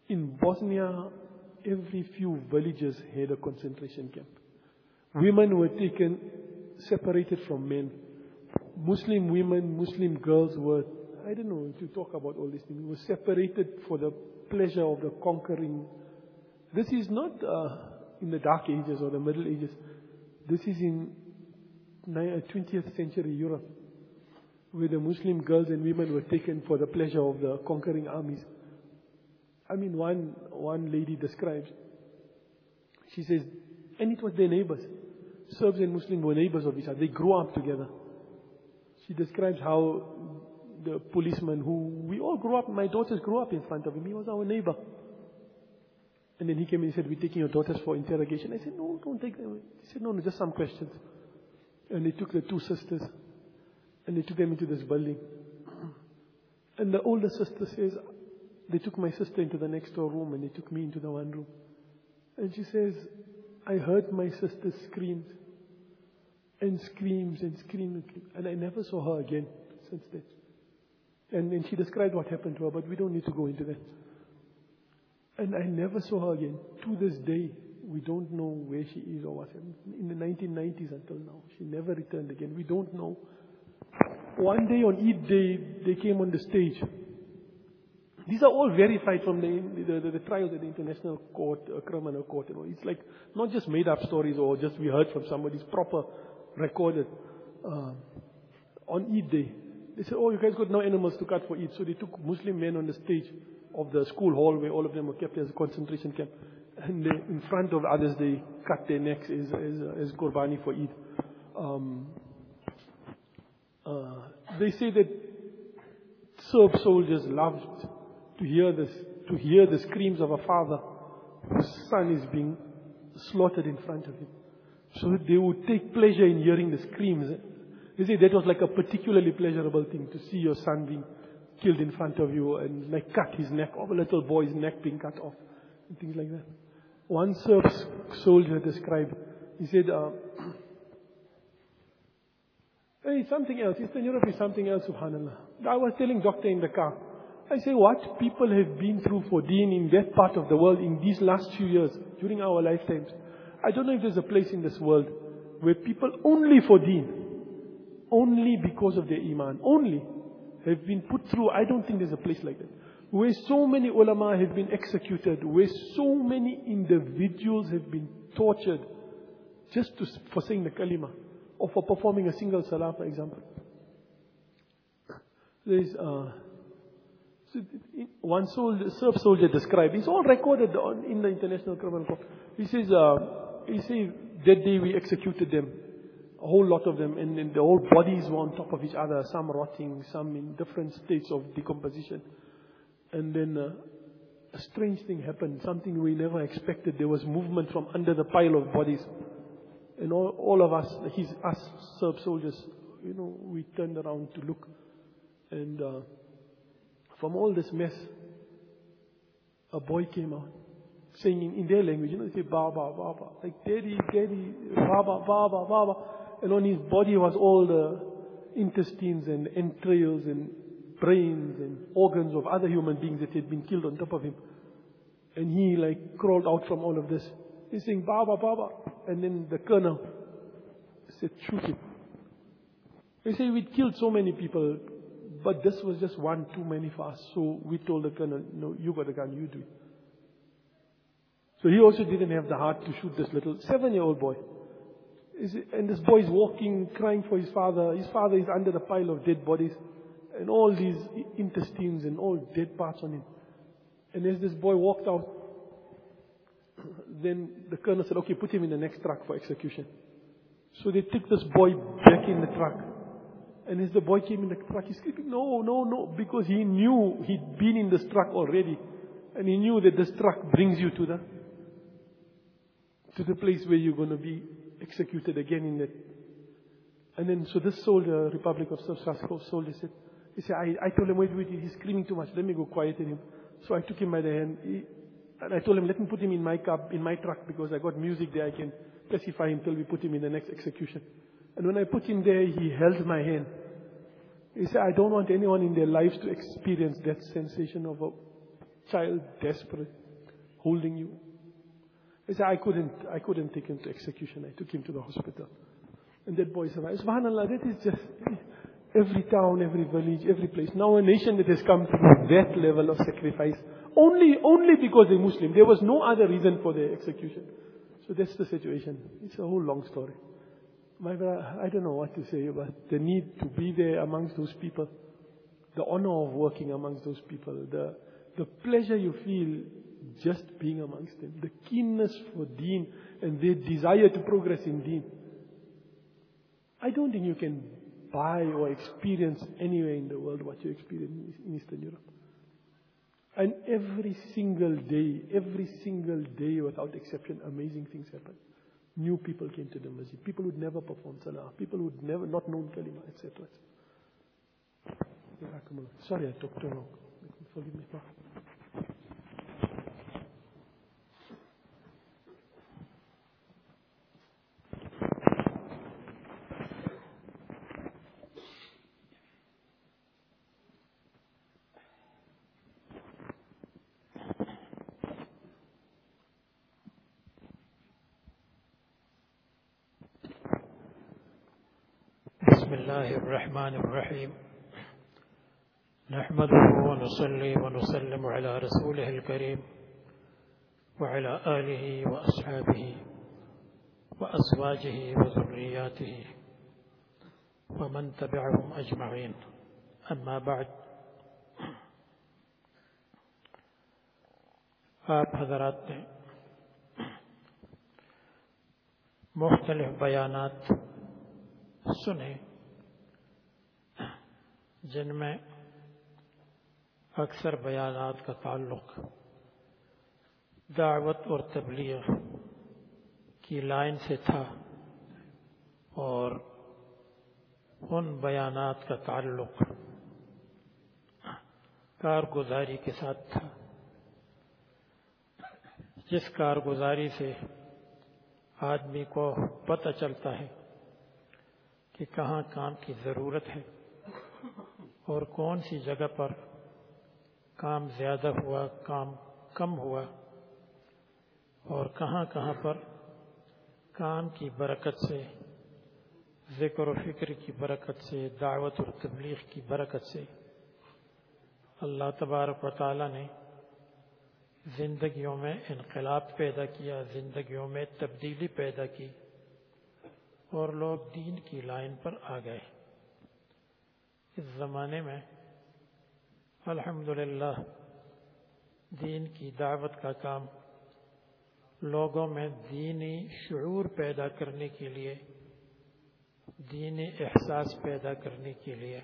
In Bosnia, every few villages had a concentration camp. Women were taken, separated from men. Muslim women, Muslim girls were, I don't know, to talk about all these things, were separated for the pleasure of the conquering. This is not uh, in the Dark Ages or the Middle Ages. This is in 20th uh, century Europe where the Muslim girls and women were taken for the pleasure of the conquering armies. I mean, one, one lady describes, she says, and it was their neighbors. Serbs and Muslims were neighbors of each other. They grew up together. She describes how the policeman who we all grew up, my daughters grew up in front of him. He was our neighbor. And then he came and said, We're taking your daughters for interrogation. I said, No, don't take them. He said, No, no, just some questions. And they took the two sisters and they took them into this building. And the older sister says, They took my sister into the next door room and they took me into the one room. And she says, I heard my sister screams and screams and screams and I never saw her again since then. And then she described what happened to her, but we don't need to go into that. And I never saw her again. To this day, we don't know where she is or what happened. In the 1990s until now, she never returned again. We don't know. One day on Eid Day, they came on the stage. These are all verified from the, the, the, the trials at the International Court, uh, Criminal Court. You know. It's like not just made up stories or just we heard from somebody. It's proper recorded. Uh, on Eid Day, they said, oh, you guys got no animals to cut for Eid. So they took Muslim men on the stage of the school hall where all of them were kept as a concentration camp. And they, in front of others, they cut their necks as, as, as Qurbani for Eid. Um, uh, they say that Serb soldiers loved to hear this, to hear the screams of a father whose son is being slaughtered in front of him. So that they would take pleasure in hearing the screams. They say that was like a particularly pleasurable thing to see your son being killed in front of you and like cut his neck off, a little boy's neck being cut off, and things like that. One Serb soldier described, he said, uh, hey, something else. Eastern Europe is something else, subhanAllah. I was telling doctor in the car, I say what people have been through for deen in that part of the world in these last few years, during our lifetimes. I don't know if there's a place in this world where people only for deen, only because of their iman, only have been put through. I don't think there's a place like that. Where so many ulama have been executed, where so many individuals have been tortured just to, for saying the kalima or for performing a single salah, for example. There's uh, one soldier, Serb soldier described. It's all recorded on, in the International Criminal Court. He says, uh, he says that day we executed them a whole lot of them, and, and the whole bodies were on top of each other, some rotting, some in different states of decomposition. And then uh, a strange thing happened, something we never expected. There was movement from under the pile of bodies. And all, all of us, his, us Serb soldiers, you know, we turned around to look. And uh, from all this mess, a boy came out saying in, their language, you know, they say Baba, Baba, like Daddy, Daddy, Baba, Baba, Baba and on his body was all the intestines and entrails and brains and organs of other human beings that had been killed on top of him. And he like crawled out from all of this. He's saying, Baba, Baba. And then the colonel said, shoot him. They say we'd killed so many people, but this was just one too many for us. So we told the colonel, no, you got a gun, you do it. So he also didn't have the heart to shoot this little seven-year-old boy and this boy is walking, crying for his father. His father is under the pile of dead bodies and all these intestines and all dead parts on him. And as this boy walked out, then the colonel said, okay, put him in the next truck for execution. So they took this boy back in the truck. And as the boy came in the truck, he's screaming, no, no, no, because he knew he'd been in this truck already. And he knew that this truck brings you to the, to the place where you're going to be executed again in that. And then, so this soldier, Republika Srpska soldier said, he said, I, I told him, wait, wait, he's screaming too much. Let me go quieten him. So I took him by the hand. He, and I told him, let me put him in my cab, in my truck, because I got music there. I can pacify him till we put him in the next execution. And when I put him there, he held my hand. He said, I don't want anyone in their lives to experience that sensation of a child desperate holding you. He said, I couldn't, I couldn't take him to execution. I took him to the hospital. And that boy survived. SubhanAllah, that is just every town, every village, every place. Now a nation that has come through that level of sacrifice, only, only because they're Muslim. There was no other reason for their execution. So that's the situation. It's a whole long story. My brother, I don't know what to say about the need to be there amongst those people, the honor of working amongst those people, the, the pleasure you feel just being amongst them. The keenness for deen and their desire to progress in deen. I don't think you can buy or experience anywhere in the world what you experience in Eastern Europe. And every single day, every single day without exception, amazing things happen. New people came to the masjid. People who'd never performed salah. People who'd never not known kalima, etc. Sorry, I talked too long. Forgive me. الله الرحمن الرحيم. نحمده ونصلي ونسلم على رسوله الكريم وعلى آله وأصحابه وأزواجه وذرياته ومن تبعهم أجمعين. أما بعد. آپ حضرات نے مختلف بیانات سنے جن میں اکثر بیانات کا تعلق دعوت اور تبلیغ کی لائن سے تھا اور ان بیانات کا تعلق کارگزاری کے ساتھ تھا۔ جس کارگزاری سے آدمی کو پتہ چلتا ہے کہ کہاں کام کی ضرورت ہے۔ اور کون سی جگہ پر کام زیادہ ہوا، کام کم ہوا، اور کہاں کہاں پر کام کی برکت سے، ذکر و فکر کی برکت سے، دعوت اور تبلیغ کی برکت سے اللہ تبارک و تعالی نے زندگیوں میں انقلاب پیدا کیا، زندگیوں میں تبدیلی پیدا کی اور لوگ دین کی لائن پر آ گئے۔ اس زمانے میں الحمدللہ دین کی دعوت کا کام لوگوں میں دینی شعور پیدا کرنے کے لیے، دینی احساس پیدا کرنے کے لیے،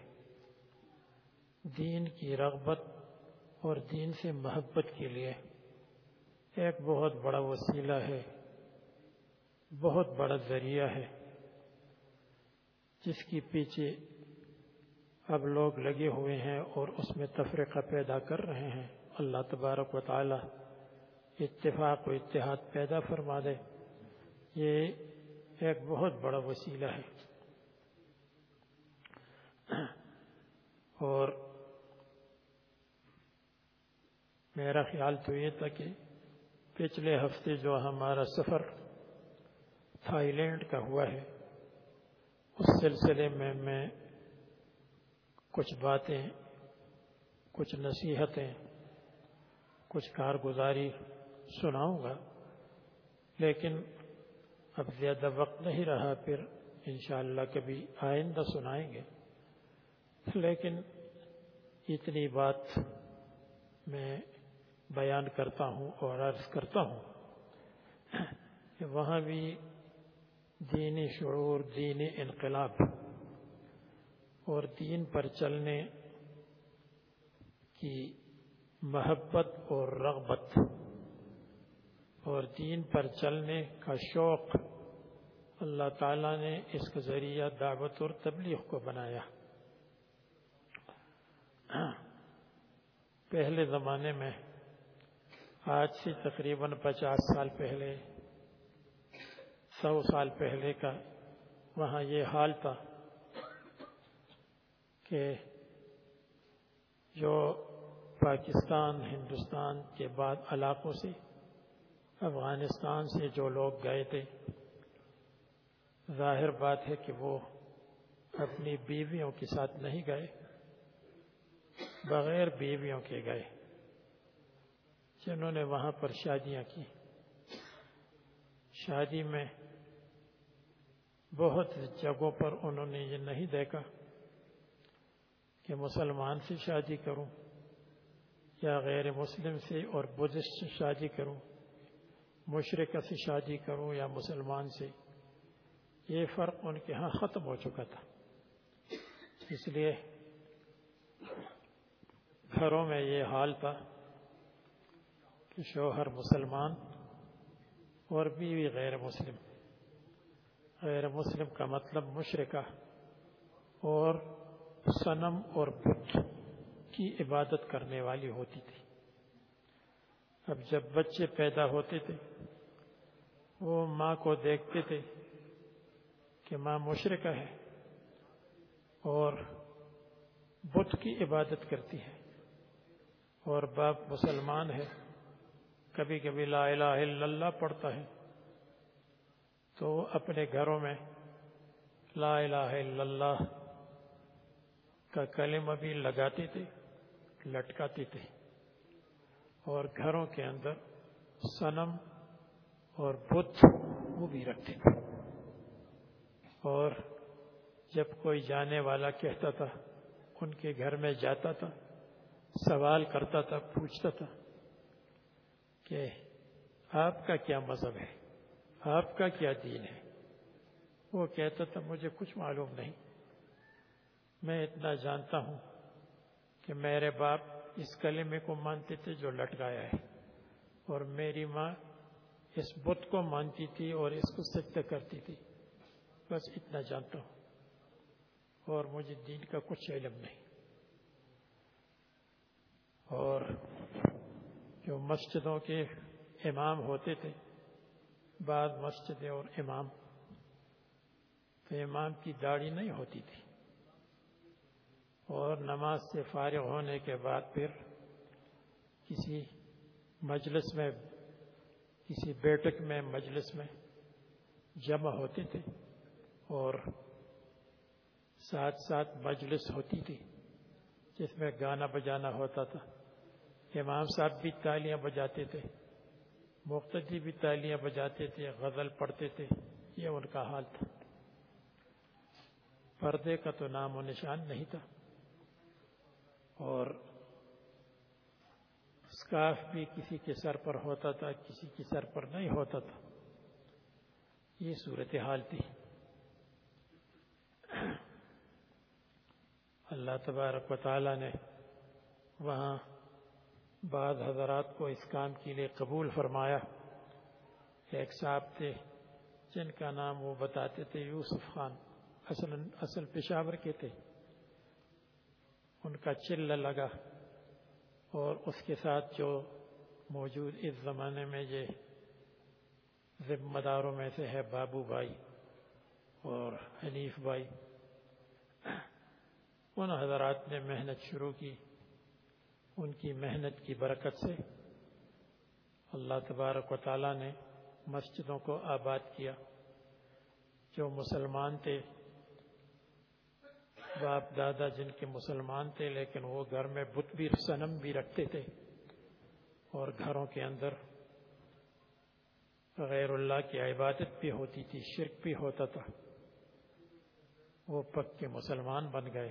دین کی رغبت اور دین سے محبت کے لیے ایک بہت بڑا وسیلہ ہے، بہت بڑا ذریعہ ہے، جس کی پیچھے اب لوگ لگے ہوئے ہیں اور اس میں تفریقہ پیدا کر رہے ہیں۔ اللہ تبارک و تعالی اتفاق و اتحاد پیدا فرما دے۔ یہ ایک بہت بڑا وسیلہ ہے۔ اور میرا خیال تو یہ تھا کہ پچھلے ہفتے جو ہمارا سفر تھائی لینڈ کا ہوا ہے، اس سلسلے میں میں کچھ باتیں، کچھ نصیحتیں، کچھ کارگزاری سناؤں گا، لیکن اب زیادہ وقت نہیں رہا، پھر انشاءاللہ کبھی آئندہ سنائیں گے۔ لیکن اتنی بات میں بیان کرتا ہوں اور عرض کرتا ہوں کہ وہاں بھی دینی شعور، دینی انقلاب اور دین پر چلنے کی محبت اور رغبت اور دین پر چلنے کا شوق اللہ تعالیٰ نے اس کا ذریعہ دعوت اور تبلیغ کو بنایا۔ پہلے زمانے میں آج سے تقریباً پچاس سال پہلے، سو سال پہلے کا وہاں یہ حال تھا۔ کہ جو پاکستان، ہندوستان کے بعد علاقوں سے، افغانستان سے جو لوگ گئے تھے، ظاہر بات ہے کہ وہ اپنی بیویوں کے ساتھ نہیں گئے، بغیر بیویوں کے گئے، جنہوں نے وہاں پر شادیاں کی۔ شادی میں بہت جگہوں پر انہوں نے یہ نہیں دیکھا۔ کہ مسلمان سے شادی کروں یا غیر مسلم سے اور بدھسٹ سے شادی کروں مشرقہ سے شادی کروں یا مسلمان سے، یہ فرق ان کے ہاں ختم ہو چکا تھا۔ اس لیے گھروں میں یہ حال تھا کہ شوہر مسلمان اور بیوی غیر مسلم۔ غیر مسلم کا مطلب مشرقہ اور سنم اور بت کی عبادت کرنے والی ہوتی تھی۔ اب جب بچے پیدا ہوتے تھے، وہ ماں کو دیکھتے تھے کہ ماں مشرقہ ہے اور بت کی عبادت کرتی ہے اور باپ مسلمان ہے۔ کبھی کبھی لا الہ الا اللہ پڑھتا ہے۔ تو اپنے گھروں میں لا الہ الا اللہ کا کلمہ بھی لگاتے تھے، لٹکاتے تھے۔ اور گھروں کے اندر سنم اور بت وہ بھی رکھتے تھے۔ اور جب کوئی جانے والا کہتا تھا، ان کے گھر میں جاتا تھا، سوال کرتا تھا، پوچھتا تھا کہ آپ کا کیا مذہب ہے؟ آپ کا کیا دین ہے؟ وہ کہتا تھا، مجھے کچھ معلوم نہیں۔ میں اتنا جانتا ہوں کہ میرے باپ اس کلمے کو مانتے تھے جو لٹکایا ہے۔ اور میری ماں اس بت کو مانتی تھی اور اس کو سجدہ کرتی تھی۔ بس اتنا جانتا ہوں۔ اور مجھے دین کا کچھ علم نہیں۔ اور جو مسجدوں کے امام ہوتے تھے، بعض مسجدیں اور امام، تو امام کی داڑھی نہیں ہوتی تھی۔ اور نماز سے فارغ ہونے کے بعد پھر کسی مجلس میں، کسی بیٹک میں مجلس میں جمع ہوتے تھے اور ساتھ ساتھ مجلس ہوتی تھی، جس میں گانا بجانا ہوتا تھا۔ امام صاحب بھی تالیاں بجاتے تھے، مقتدی بھی تالیاں بجاتے تھے، غزل پڑھتے تھے، یہ ان کا حال تھا۔ پردے کا تو نام و نشان نہیں تھا۔ اور اسکارف بھی کسی کے سر پر ہوتا تھا، کسی کے سر پر نہیں ہوتا تھا۔ یہ صورتحال تھی۔ اللہ تبارک و تعالی نے وہاں بعض حضرات کو اس کام کے لیے قبول فرمایا۔ ایک صاحب تھے جن کا نام وہ بتاتے تھے، یوسف خان اصل اصل پشاور کے تھے۔ ان کا چل لگا اور اس کے ساتھ جو موجود اس زمانے میں یہ ذمہ داروں میں سے ہے بابو بھائی اور حنیف بھائی۔ ان حضرات نے محنت شروع کی، ان کی محنت کی برکت سے اللہ تبارک و تعالیٰ نے مسجدوں کو آباد کیا۔ جو مسلمان تھے باپ دادا جن کے مسلمان تھے، لیکن وہ گھر میں بت بھی سنم بھی رکھتے تھے اور گھروں کے اندر غیر اللہ کی عبادت بھی ہوتی تھی، شرک بھی ہوتا تھا۔ وہ پک کے مسلمان بن گئے۔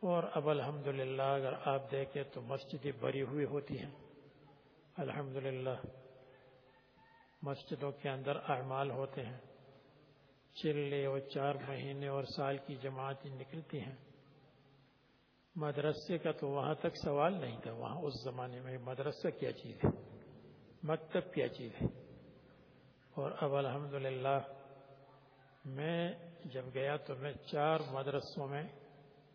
اور اب الحمدللہ اگر آپ دیکھیں تو مسجدیں بری ہوئی ہوتی ہیں۔ الحمدللہ مسجدوں کے اندر اعمال ہوتے ہیں۔ چلے اور چار مہینے اور سال کی جماعتیں نکلتی ہیں۔ مدرسے کا تو وہاں تک سوال نہیں تھا، وہاں اس زمانے میں مدرسہ کیا چیز ہے؟ مکتب کیا چیز ہے؟ اور اب الحمدللہ میں جب گیا تو میں چار مدرسوں میں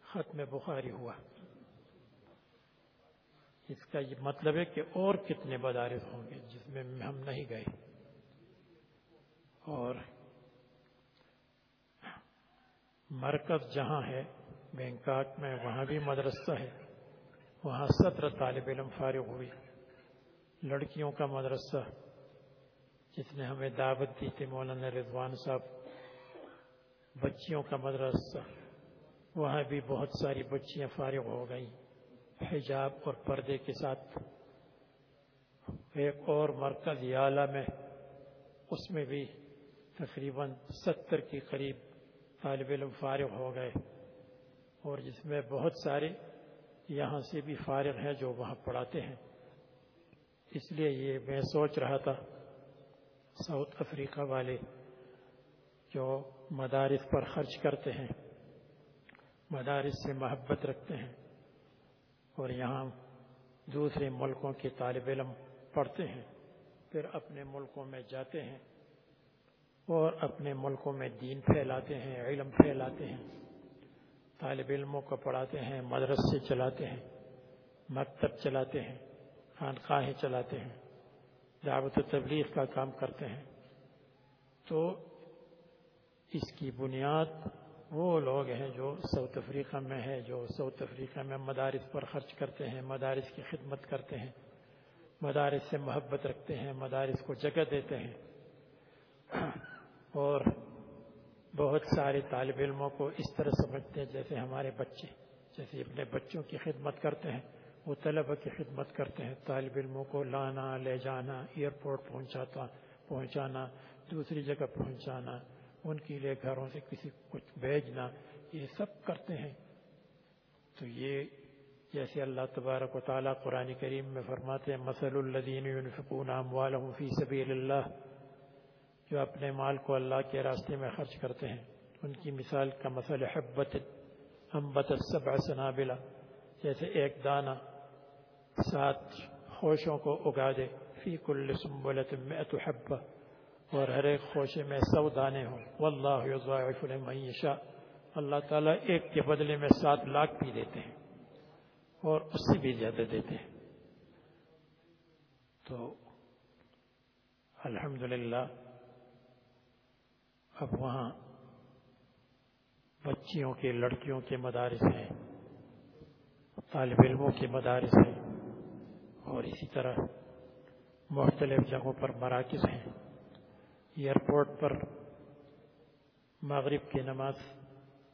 ختم بخاری ہوا۔ اس کا یہ مطلب ہے کہ اور کتنے مدارس ہوں گے جس میں ہم نہیں گئے۔ اور مرکز جہاں ہے، بینکاک میں، وہاں بھی مدرسہ ہے۔ وہاں سترہ طالب علم فارغ ہوئی۔ لڑکیوں کا مدرسہ۔ جس نے ہمیں دعوت دی تھی مولانا رضوان صاحب۔ بچیوں کا مدرسہ۔ وہاں بھی بہت ساری بچیاں فارغ ہو گئیں۔ حجاب اور پردے کے ساتھ۔ ایک اور مرکز یالہ میں، اس میں بھی تقریباً ستر کے قریب طالب علم فارغ ہو گئے اور جس میں بہت سارے یہاں سے بھی فارغ ہیں جو وہاں پڑھاتے ہیں۔ اس لیے یہ میں سوچ رہا تھا ساؤتھ افریقہ والے جو مدارس پر خرچ کرتے ہیں، مدارس سے محبت رکھتے ہیں اور یہاں دوسرے ملکوں کے طالب علم پڑھتے ہیں، پھر اپنے ملکوں میں جاتے ہیں۔ اور اپنے ملکوں میں دین پھیلاتے ہیں، علم پھیلاتے ہیں، طالب علموں کو پڑھاتے ہیں، مدرسے چلاتے ہیں، مکتب چلاتے ہیں، خانقاہیں چلاتے ہیں، دعوت و تبلیغ کا کام کرتے ہیں۔ تو اس کی بنیاد وہ لوگ ہیں جو ساؤتھ افریقہ میں ہیں، جو ساؤتھ افریقہ میں مدارس پر خرچ کرتے ہیں، مدارس کی خدمت کرتے ہیں، مدارس سے محبت رکھتے ہیں، مدارس کو جگہ دیتے ہیں۔ اور بہت سارے طالب علموں کو اس طرح سمجھتے ہیں جیسے ہمارے بچے، جیسے اپنے بچوں کی خدمت کرتے ہیں، وہ طلبہ کی خدمت کرتے ہیں۔ طالب علموں کو لانا، لے جانا، ایئرپورٹ پہنچاتا، پہنچانا، دوسری جگہ پہنچانا، ان کے لیے گھروں سے کسی کچھ بھیجنا، یہ سب کرتے ہیں۔ تو یہ جیسے اللہ تبارک و تعالیٰ قرآن کریم میں فرماتے ہیں مسل الدین فی سبیل اللہ جو اپنے مال کو اللہ کے راستے میں خرچ کرتے ہیں۔ ان کی مثال کا مثل حبت امبت السبع سنابلا جیسے ایک دانہ سات خوشوں کو اگا دے۔ فی کل سنبلت مئت حب اور ہر ایک خوشے میں سو دانے ہوں۔ واللہ یضاعف لمن یشاء۔ اللہ تعالیٰ ایک کے بدلے میں سات لاکھ بھی دیتے ہیں اور اس سے بھی زیادہ دیتے ہیں۔ تو الحمدللہ اب وہاں بچیوں کے، لڑکیوں کے مدارس ہیں، طالب علموں کے مدارس ہیں، اور اسی طرح مختلف جگہوں پر مراکز ہیں۔ ایئرپورٹ پر مغرب کی نماز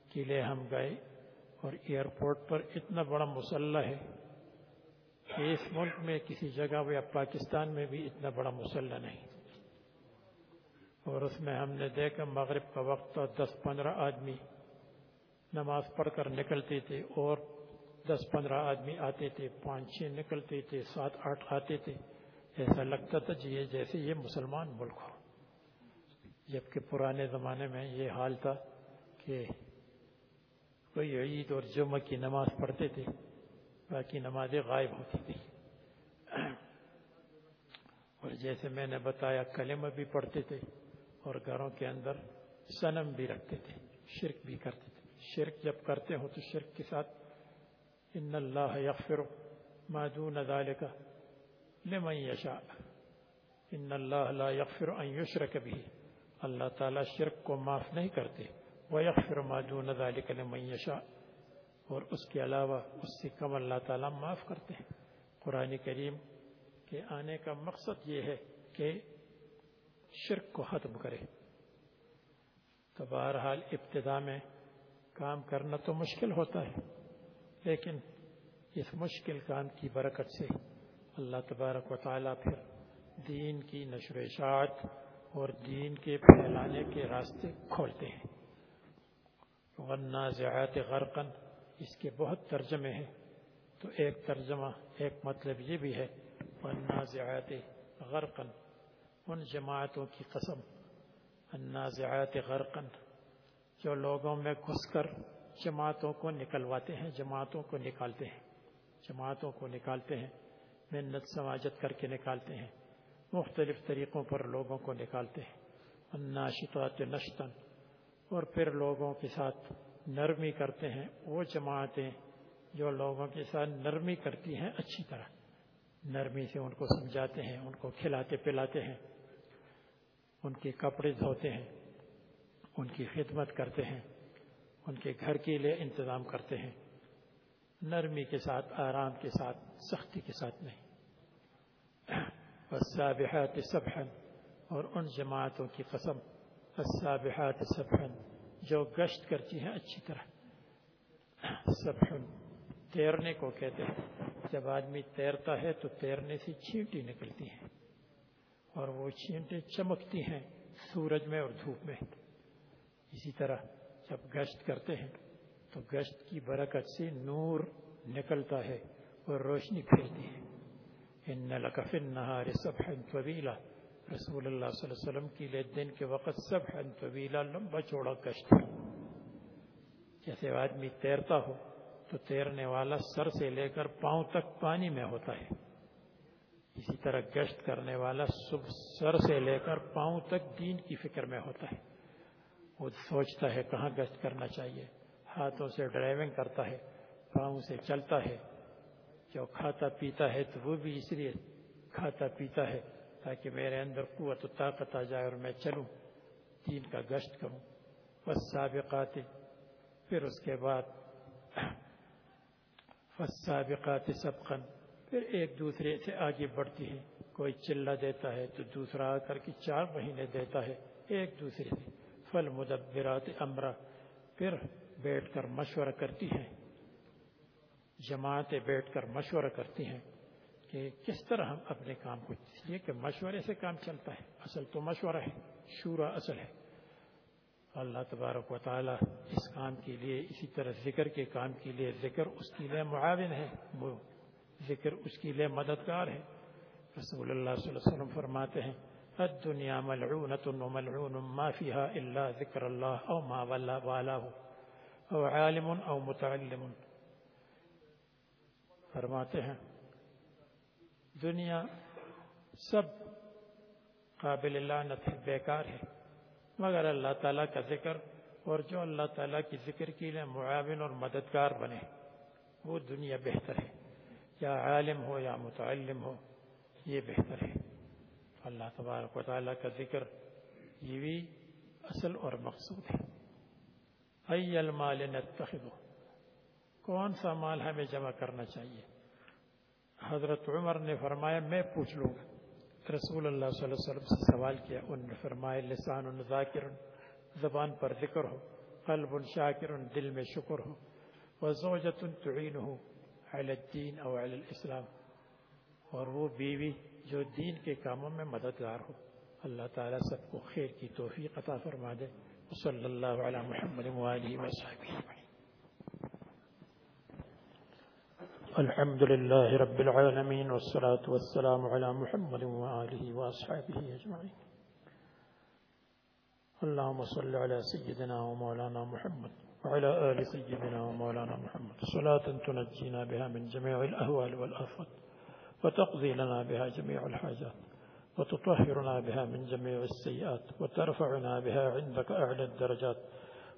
کے لیے ہم گئے، اور ایئرپورٹ پر اتنا بڑا مسلح ہے کہ اس ملک میں، کسی جگہ یا پاکستان میں بھی اتنا بڑا مسلح نہیں۔ اور اس میں ہم نے دیکھا مغرب کا وقت تھا دس پندرہ آدمی نماز پڑھ کر نکلتے تھے اور دس پندرہ آدمی آتے تھے پانچ چھ نکلتے تھے، سات آٹھ آتے تھے۔ ایسا لگتا تھا جی یہ جیسے یہ مسلمان ملک ہو۔ جبکہ پرانے زمانے میں یہ حال تھا کہ کوئی عید اور جمعہ کی نماز پڑھتے تھے، باقی نمازیں غائب ہوتی تھی اور جیسے میں نے بتایا، کلمہ بھی پڑھتے تھے۔ اور گھروں کے اندر سنم بھی رکھتے تھے، شرک بھی کرتے تھے۔ شرک جب کرتے ہو تو شرک کے ساتھ ان اللہ یغفر ما دون ذالک لمن یشاء۔ ان اللہ لا یغفر ان یشرک بھی اللہ تعالی شرک کو معاف نہیں کرتے۔ وَيَغْفِرُ مَا دُونَ ذَلِكَ لِمَنْ يَشَاءُ اور اس کے علاوہ اس سے کم اللہ تعالیٰ معاف کرتے ہیں۔ قرآن کریم کے آنے کا مقصد یہ ہے کہ شرک کو ختم کرے۔ تو بہرحال ابتدا میں کام کرنا تو مشکل ہوتا ہے، لیکن اس مشکل کام کی برکت سے اللہ تبارک و تعالیٰ پھر دین کی نشر اشاعت اور دین کے پھیلانے کے راستے کھولتے ہیں۔ ورنہ زیات غرقن اس کے بہت ترجمے ہیں۔ تو ایک ترجمہ، ایک مطلب یہ بھی ہے ورنہ زیات غرقن ان جماعتوں کی قسم، النازعات غرقن جو لوگوں میں گھس کر جماعتوں کو نکلواتے ہیں، جماعتوں کو نکالتے ہیں، جماعتوں کو نکالتے ہیں، منت سماجت کر کے نکالتے ہیں، مختلف طریقوں پر لوگوں کو نکالتے ہیں، الناشطات نشتن اور پھر لوگوں کے ساتھ نرمی کرتے ہیں، وہ جماعتیں جو لوگوں کے ساتھ نرمی کرتی ہیں، اچھی طرح نرمی سے ان کو سمجھاتے ہیں، ان کو کھلاتے پلاتے ہیں۔ ان کے کپڑے دھوتے ہیں، ان کی خدمت کرتے ہیں، ان کے گھر کے لیے انتظام کرتے ہیں۔ نرمی کے ساتھ، آرام کے ساتھ، سختی کے ساتھ نہیں۔ والسابحات سبحا، اور ان جماعتوں کی قسم، السابحات سبحا، جو گشت کرتی ہیں اچھی طرح۔ سبحا، تیرنے کو کہتے ہیں۔ جب آدمی تیرتا ہے تو تیرنے سے چھیٹی نکلتی ہیں۔ اور وہ چینٹیں چمکتی ہیں سورج میں اور دھوپ میں۔ اسی طرح جب گشت کرتے ہیں تو گشت کی برکت سے نور نکلتا ہے اور روشنی پھیلتی ہے۔ ان لکف نہار سب طویلا۔ رسول اللہ صلی اللہ علیہ وسلم کی لیے دن کے وقت سب طویلا لمبا چوڑا گشت ہے جیسے آدمی تیرتا ہو تو تیرنے والا سر سے لے کر پاؤں تک پانی میں ہوتا ہے۔ اسی طرح گشت کرنے والا صبح سر سے لے کر پاؤں تک دین کی فکر میں ہوتا ہے۔ وہ سوچتا ہے کہاں گشت کرنا چاہیے۔ ہاتھوں سے ڈرائیونگ کرتا ہے، پاؤں سے چلتا ہے۔ جو کھاتا پیتا ہے تو وہ بھی اس لیے کھاتا پیتا ہے تاکہ میرے اندر قوت و طاقت آ جائے اور میں چلوں، دین کا گشت کروں۔ بس سابقات، پھر اس کے بعد سابقات سبقن پھر ایک دوسرے سے آگے بڑھتی ہے۔ کوئی چلا دیتا ہے تو دوسرا آ کر کے چار مہینے دیتا ہے۔ ایک دوسرے سے فل مدبرات امرا پھر بیٹھ کر مشورہ کرتی ہے جماعتیں بیٹھ کر مشورہ کرتی ہیں کہ کس طرح ہم اپنے کام کو یہ کہ مشورے سے کام چلتا ہے۔ اصل تو مشورہ ہے، شورا اصل ہے۔ اللہ تبارک و تعالی اس کام کے لیے، اسی طرح ذکر کے کام کے لیے ذکر، اس کے لیے معاون ہے۔ ذکر اس کے لیے مددگار ہے۔ رسول اللہ صلی اللہ علیہ وسلم فرماتے ہیں، الدنیا ملعونت وملعون ما فيها الا ذکر اللہ او ما ولا والاه او عالم او متعلم۔ فرماتے ہیں، دنیا سب قابل لعنت ہے، بیکار ہے۔ مگر اللہ تعالیٰ کا ذکر اور جو اللہ تعالیٰ کی ذکر کے لیے معاون اور مددگار بنے، وہ دنیا بہتر ہے۔ یا عالم ہو یا متعلم ہو، یہ بہتر ہے۔ اللہ تبارک و تعالیٰ کا ذکر یہ بھی اصل اور مقصود ہے۔ ای المال نتخذ، کون سا مال ہمیں جمع کرنا چاہیے؟ حضرت عمر نے فرمایا، میں پوچھ لوں گا۔ رسول اللہ صلی اللہ علیہ وسلم سے سوال کیا ان نے فرمایا، لسان ذاکر، زبان پر ذکر ہو، قلب شاکر، دل میں شکر ہو وزوجت تعین ہو علی الدین او علی الاسلام، اور وہ بیوی جو دین کے کاموں میں مددگار ہو۔ اللہ تعالیٰ سب کو خیر کی توفیق عطا فرما دے۔ صلی اللہ علی محمد و علی و وصحبہ الحمد لله رب العالمين والصلاة والسلام على محمد وآله وأصحابه أجمعين اللهم صل على سيدنا ومولانا محمد۔ وعلى آل سيدنا ومولانا محمد. صلاة تنجينا بها من جميع الأهوال والآفات وتقضي لنا بها جميع الحاجات وتطهرنا بها من جميع السيئات وترفعنا بها عندك أعلى الدرجات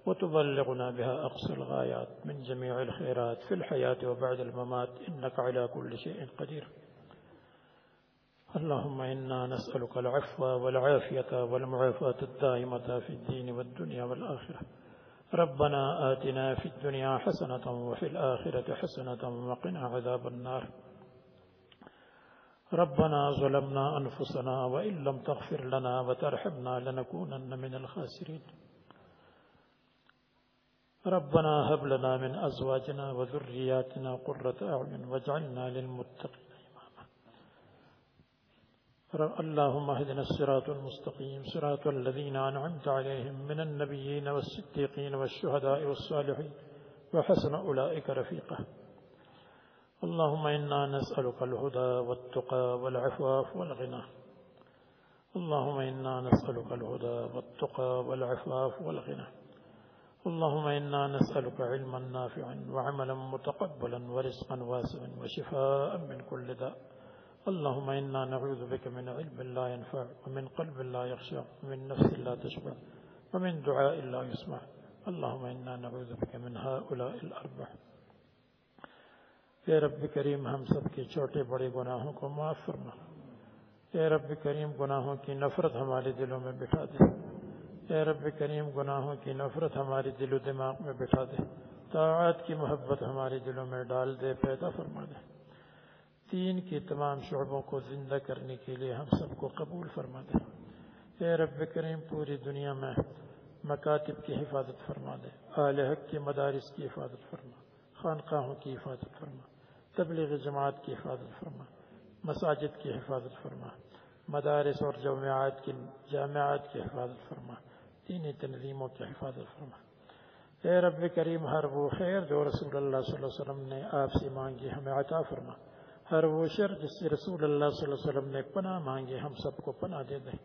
وتبلغنا بها أقصى الغايات من جميع الخيرات في الحياة وبعد الممات. إنك على كل شيء قدير. اللهم إنا نسألك العفو والعافية والمعافاة الدائمة في الدين والدنيا والآخرة. ربنا آتنا في الدنيا حسنة وفي الآخرة حسنة وقنا عذاب النار. ربنا ظلمنا أنفسنا وإن لم تغفر لنا وترحمنا لنكونن من الخاسرين. ربنا هب لنا من أزواجنا وذرياتنا قرة أعين واجعلنا للمتقين. اللهم اهدنا الصراط المستقيم صراط الذين أنعمت عليهم من النبيين والصديقين والشهداء والصالحين وحسن أولئك رفيقا اللهم إنا نسألك الهدى والتقى والعفاف والغنى. اللهم إنا نسألك الهدى والتقى والعفاف والغنى. اللهم إنا نسألك علما نافعا وعملا متقبلا ورزقا واسعا وشفاء من كل داء. اللهم إنا نعوذ بك من علم لا ينفع ومن قلب لا يخشع ومن نفس لا تشبع ومن دعاء لا يسمع. اللهم إنا نعوذ بك من هؤلاء الأربع. اے رب کریم ہم سب کے چھوٹے بڑے گناہوں کو معاف فرما۔ اے رب کریم گناہوں کی نفرت ہمارے دلوں میں بٹھا دے۔ اے رب کریم گناہوں کی نفرت ہماری دل و دماغ میں بٹھا دے۔ طاعات کی محبت ہمارے دلوں میں ڈال دے پیدا فرما دے۔ تین کی تمام شعبوں کو زندہ کرنے کے لیے ہم سب کو قبول فرما دے۔ اے رب کریم، پوری دنیا میں مکاتب کی حفاظت فرما دے۔ آل حق کی مدارس کی حفاظت فرما۔ خانقاہوں کی حفاظت فرما۔ تبلیغ جماعت کی حفاظت فرما۔ مساجد کی حفاظت فرما۔ مدارس اور جامعات کی جامعات کی حفاظت فرما۔ دینی تنظیموں کی حفاظت فرما۔ اے رب کریم، ہر وہ خیر جو رسول اللہ صلی اللہ علیہ وسلم نے آپ سے مانگی، ہمیں عطا فرما۔ ہر وہ شر جس سے رسول اللہ صلی اللہ علیہ وسلم نے پناہ مانگے ہم سب کو پناہ دے دیں۔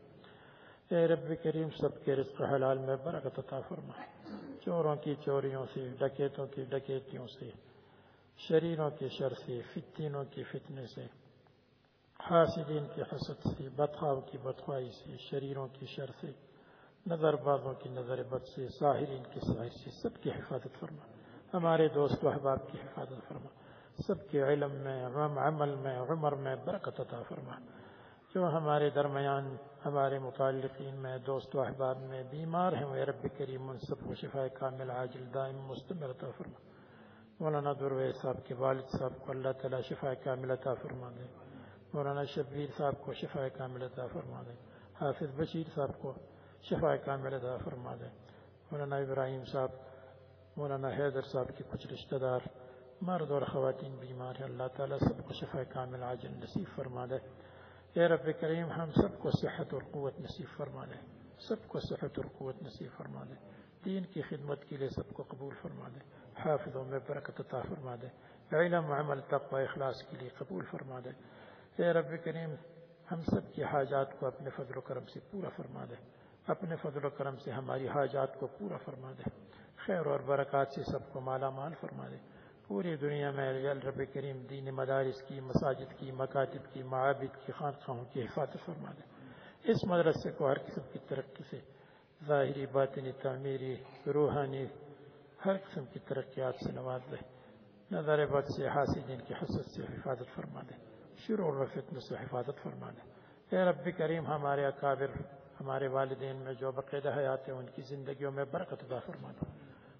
اے رب کریم، سب کے رزق حلال میں برکت عطا فرما چوروں کی چوریوں سے، ڈکیتوں کی ڈکیتیوں سے شریروں کے شر سے فتنوں کے فتنے سے، حاسدین کی حسد سے بدخواہ کی بدخواہی سے شریروں کی شر سے نظر بازوں کی نظر بد سے، ساحرین کی ساحر سے، سب کی حفاظت فرما ہمارے دوست و احباب کی حفاظت فرما سب کے علم میں، غم عمل میں، عمر میں برکت عطا فرما۔ جو ہمارے درمیان، ہمارے متعلقین میں، دوست و احباب میں بیمار ہیں، وہ رب کریم سب کو شفا کامل، عاجل، دائم، مستمر عطا فرما۔ مولانا درویز صاحب کے والد صاحب کو اللہ تعالیٰ شفا کامل عطا فرما دے۔ مولانا شبیر صاحب کو شفا کامل عطا فرما دے۔ حافظ بشیر صاحب کو شفا کامل عطا فرما دے۔ مولانا ابراہیم صاحب، مولانا حیدر صاحب کے کچھ رشتہ دار مرد اور خواتین بیمار ہیں، اللہ تعالیٰ سب کو شفا کامل عاجل نصیب فرما دے۔ اے رب کریم، ہم سب کو صحت اور قوت نصیب فرما دے۔ سب کو صحت اور قوت نصیب فرما دے۔ دین کی خدمت کے لیے سب کو قبول فرما دے۔ حافظوں میں برکت عطا فرما دے۔ علم عمل تقوا اخلاص کے لیے قبول فرما دے۔ اے رب کریم، ہم سب کی حاجات کو اپنے فضل و کرم سے پورا فرما دے۔ اپنے فضل و کرم سے ہماری حاجات کو پورا فرما دے۔ خیر اور برکات سے سب کو مالا مال فرما دے۔ پوری دنیا میں رب کریم دین مدارس کی، مساجد کی، مکاتب کی، معابد کی خانخواہوں کی حفاظت فرما دے اس مدرسے کو ہر قسم کی ترقی سے ظاہری، باطنی، تعمیری، روحانی، ہر قسم کی ترقیات سے نواز دے نظر بد سے حاصل کی حسد سے حفاظت فرما دے شروع اور فتن سے حفاظت فرما دے اے رب کریم، ہمارے اکابر، ہمارے والدین میں جو باقاعدہ حیات ہیں، ان کی زندگیوں میں برکت ادا فرما دے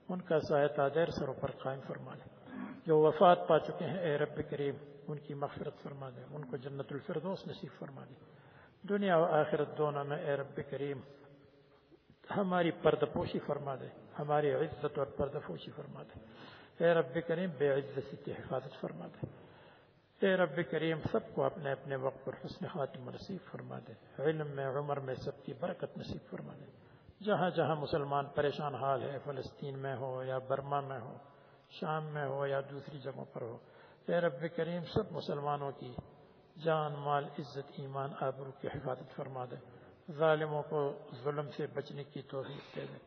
ان کا سایہ دیر سروں پر قائم فرما دے جو وفات پا چکے ہیں، اے رب کریم، ان کی مغفرت فرما دے، ان کو جنت الفردوس نصیب فرما دے۔ دنیا و آخرت دونوں میں اے رب کریم، ہماری پردپوشی فرما دے، ہماری عزت اور پرد پوشی فرما دے۔ اے رب کریم، بے عزتی کی حفاظت فرما دے۔ اے رب کریم، سب کو اپنے اپنے وقت پر حسن خاتم نصیب فرما دے۔ علم میں، عمر میں سب کی برکت نصیب فرما دے۔ جہاں جہاں مسلمان پریشان حال ہے، فلسطین میں ہو یا برما میں ہو شام میں ہو یا دوسری جگہوں پر ہو۔ اے رب کریم، سب مسلمانوں کی جان، مال، عزت، ایمان، آبرو کی حفاظت فرما دے۔ ظالموں کو ظلم سے بچنے کی توفیق دے دے۔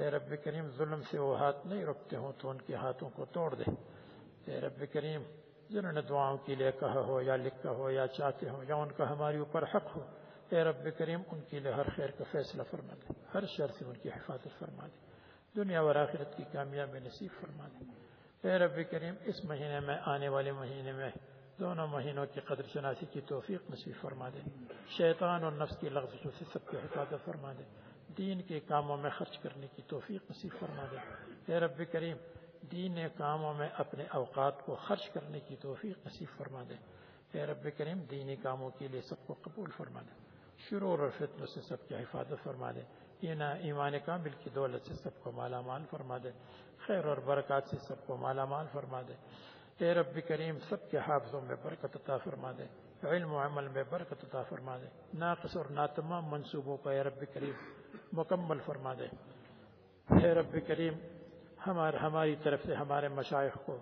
اے رب کریم، ظلم سے وہ ہاتھ نہیں رکھتے ہوں تو ان کے ہاتھوں کو توڑ دے۔ اے رب کریم، جنہوں نے دعاؤں کے لیے کہا ہو یا لکھا ہو یا چاہتے ہو یا ان کا ہمارے اوپر حق ہو، اے رب کریم، ان کے لیے ہر خیر کا فیصلہ فرما دے۔ ہر شر سے ان کی حفاظت فرما دے۔ دنیا و آخرت کی کامیابی نصیب فرما دے۔ اے رب کریم، اس مہینے میں، آنے والے مہینے میں دونوں مہینوں کی قدر شناسی کی توفیق نصیب فرما دے۔ شیطان اور نفس کی لغزشوں سے سب کی حفاظت فرما دے۔ دین کے کاموں میں خرچ کرنے کی توفیق نصیب فرما دے۔ اے رب کریم، دین کاموں میں اپنے اوقات کو خرچ کرنے کی توفیق نصیب فرما دے۔ اے رب کریم، دینی کاموں کے لیے سب کو قبول فرما دے۔ شرور اور فتنوں سے سب کی حفاظت فرما دے۔ ینا ایمان کامل کی دولت سے سب کو مالا مال فرما دے، خیر اور برکات سے سب کو مالا مال فرما دے۔ اے رب کریم، سب کے حافظوں میں برکت عطا فرما دے، علم و عمل میں برکت عطا فرما دے۔ ناقص اور ناتمام منصوبوں کو اے رب کریم مکمل فرما دے۔ اے رب کریم، ہمار، ہماری طرف سے ہمارے مشائق کو،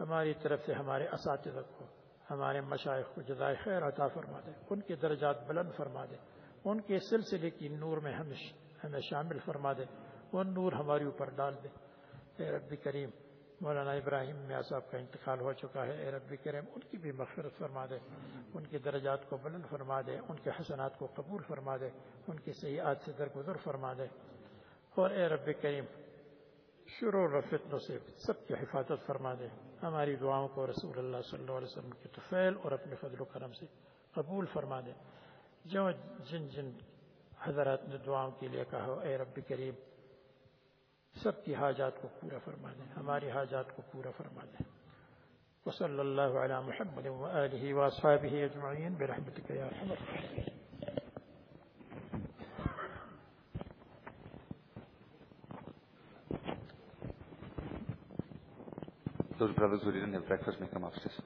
ہماری طرف سے ہمارے اساتذہ کو، ہمارے مشائق کو جزائے خیر عطا فرما دے، ان کے درجات بلند فرما دے۔ ان کے سلسلے کی نور میں ہمیں شامل فرما دے، وہ نور ہماری اوپر ڈال دے۔ اے رب کریم، مولانا ابراہیم میاں صاحب کا انتقال ہو چکا ہے۔ اے رب کریم، ان کی بھی مغفرت فرما دے، ان کے درجات کو بلند فرما دے، ان کے حسنات کو قبول فرما دے، ان کی سیاحت سے درگزر فرما دے۔ اور اے رب کریم، شروع و فتنوں سے سب کی حفاظت فرما دے۔ ہماری دعاؤں کو رسول اللہ صلی اللہ علیہ وسلم کے تفیل اور اپنے فضل و کرم سے قبول فرما دے۔ جو جن جن حضرات نے دعاؤں کے لیے کہا اے رب کریم، سب کی حاجات کو پورا فرما دیں، ہماری حاجات کو پورا فرما دیں وصلی اللہ علی محمد و آلہ و اصحابہ اجمعین، برحمتک یا Those brothers who didn't have breakfast may come upstairs.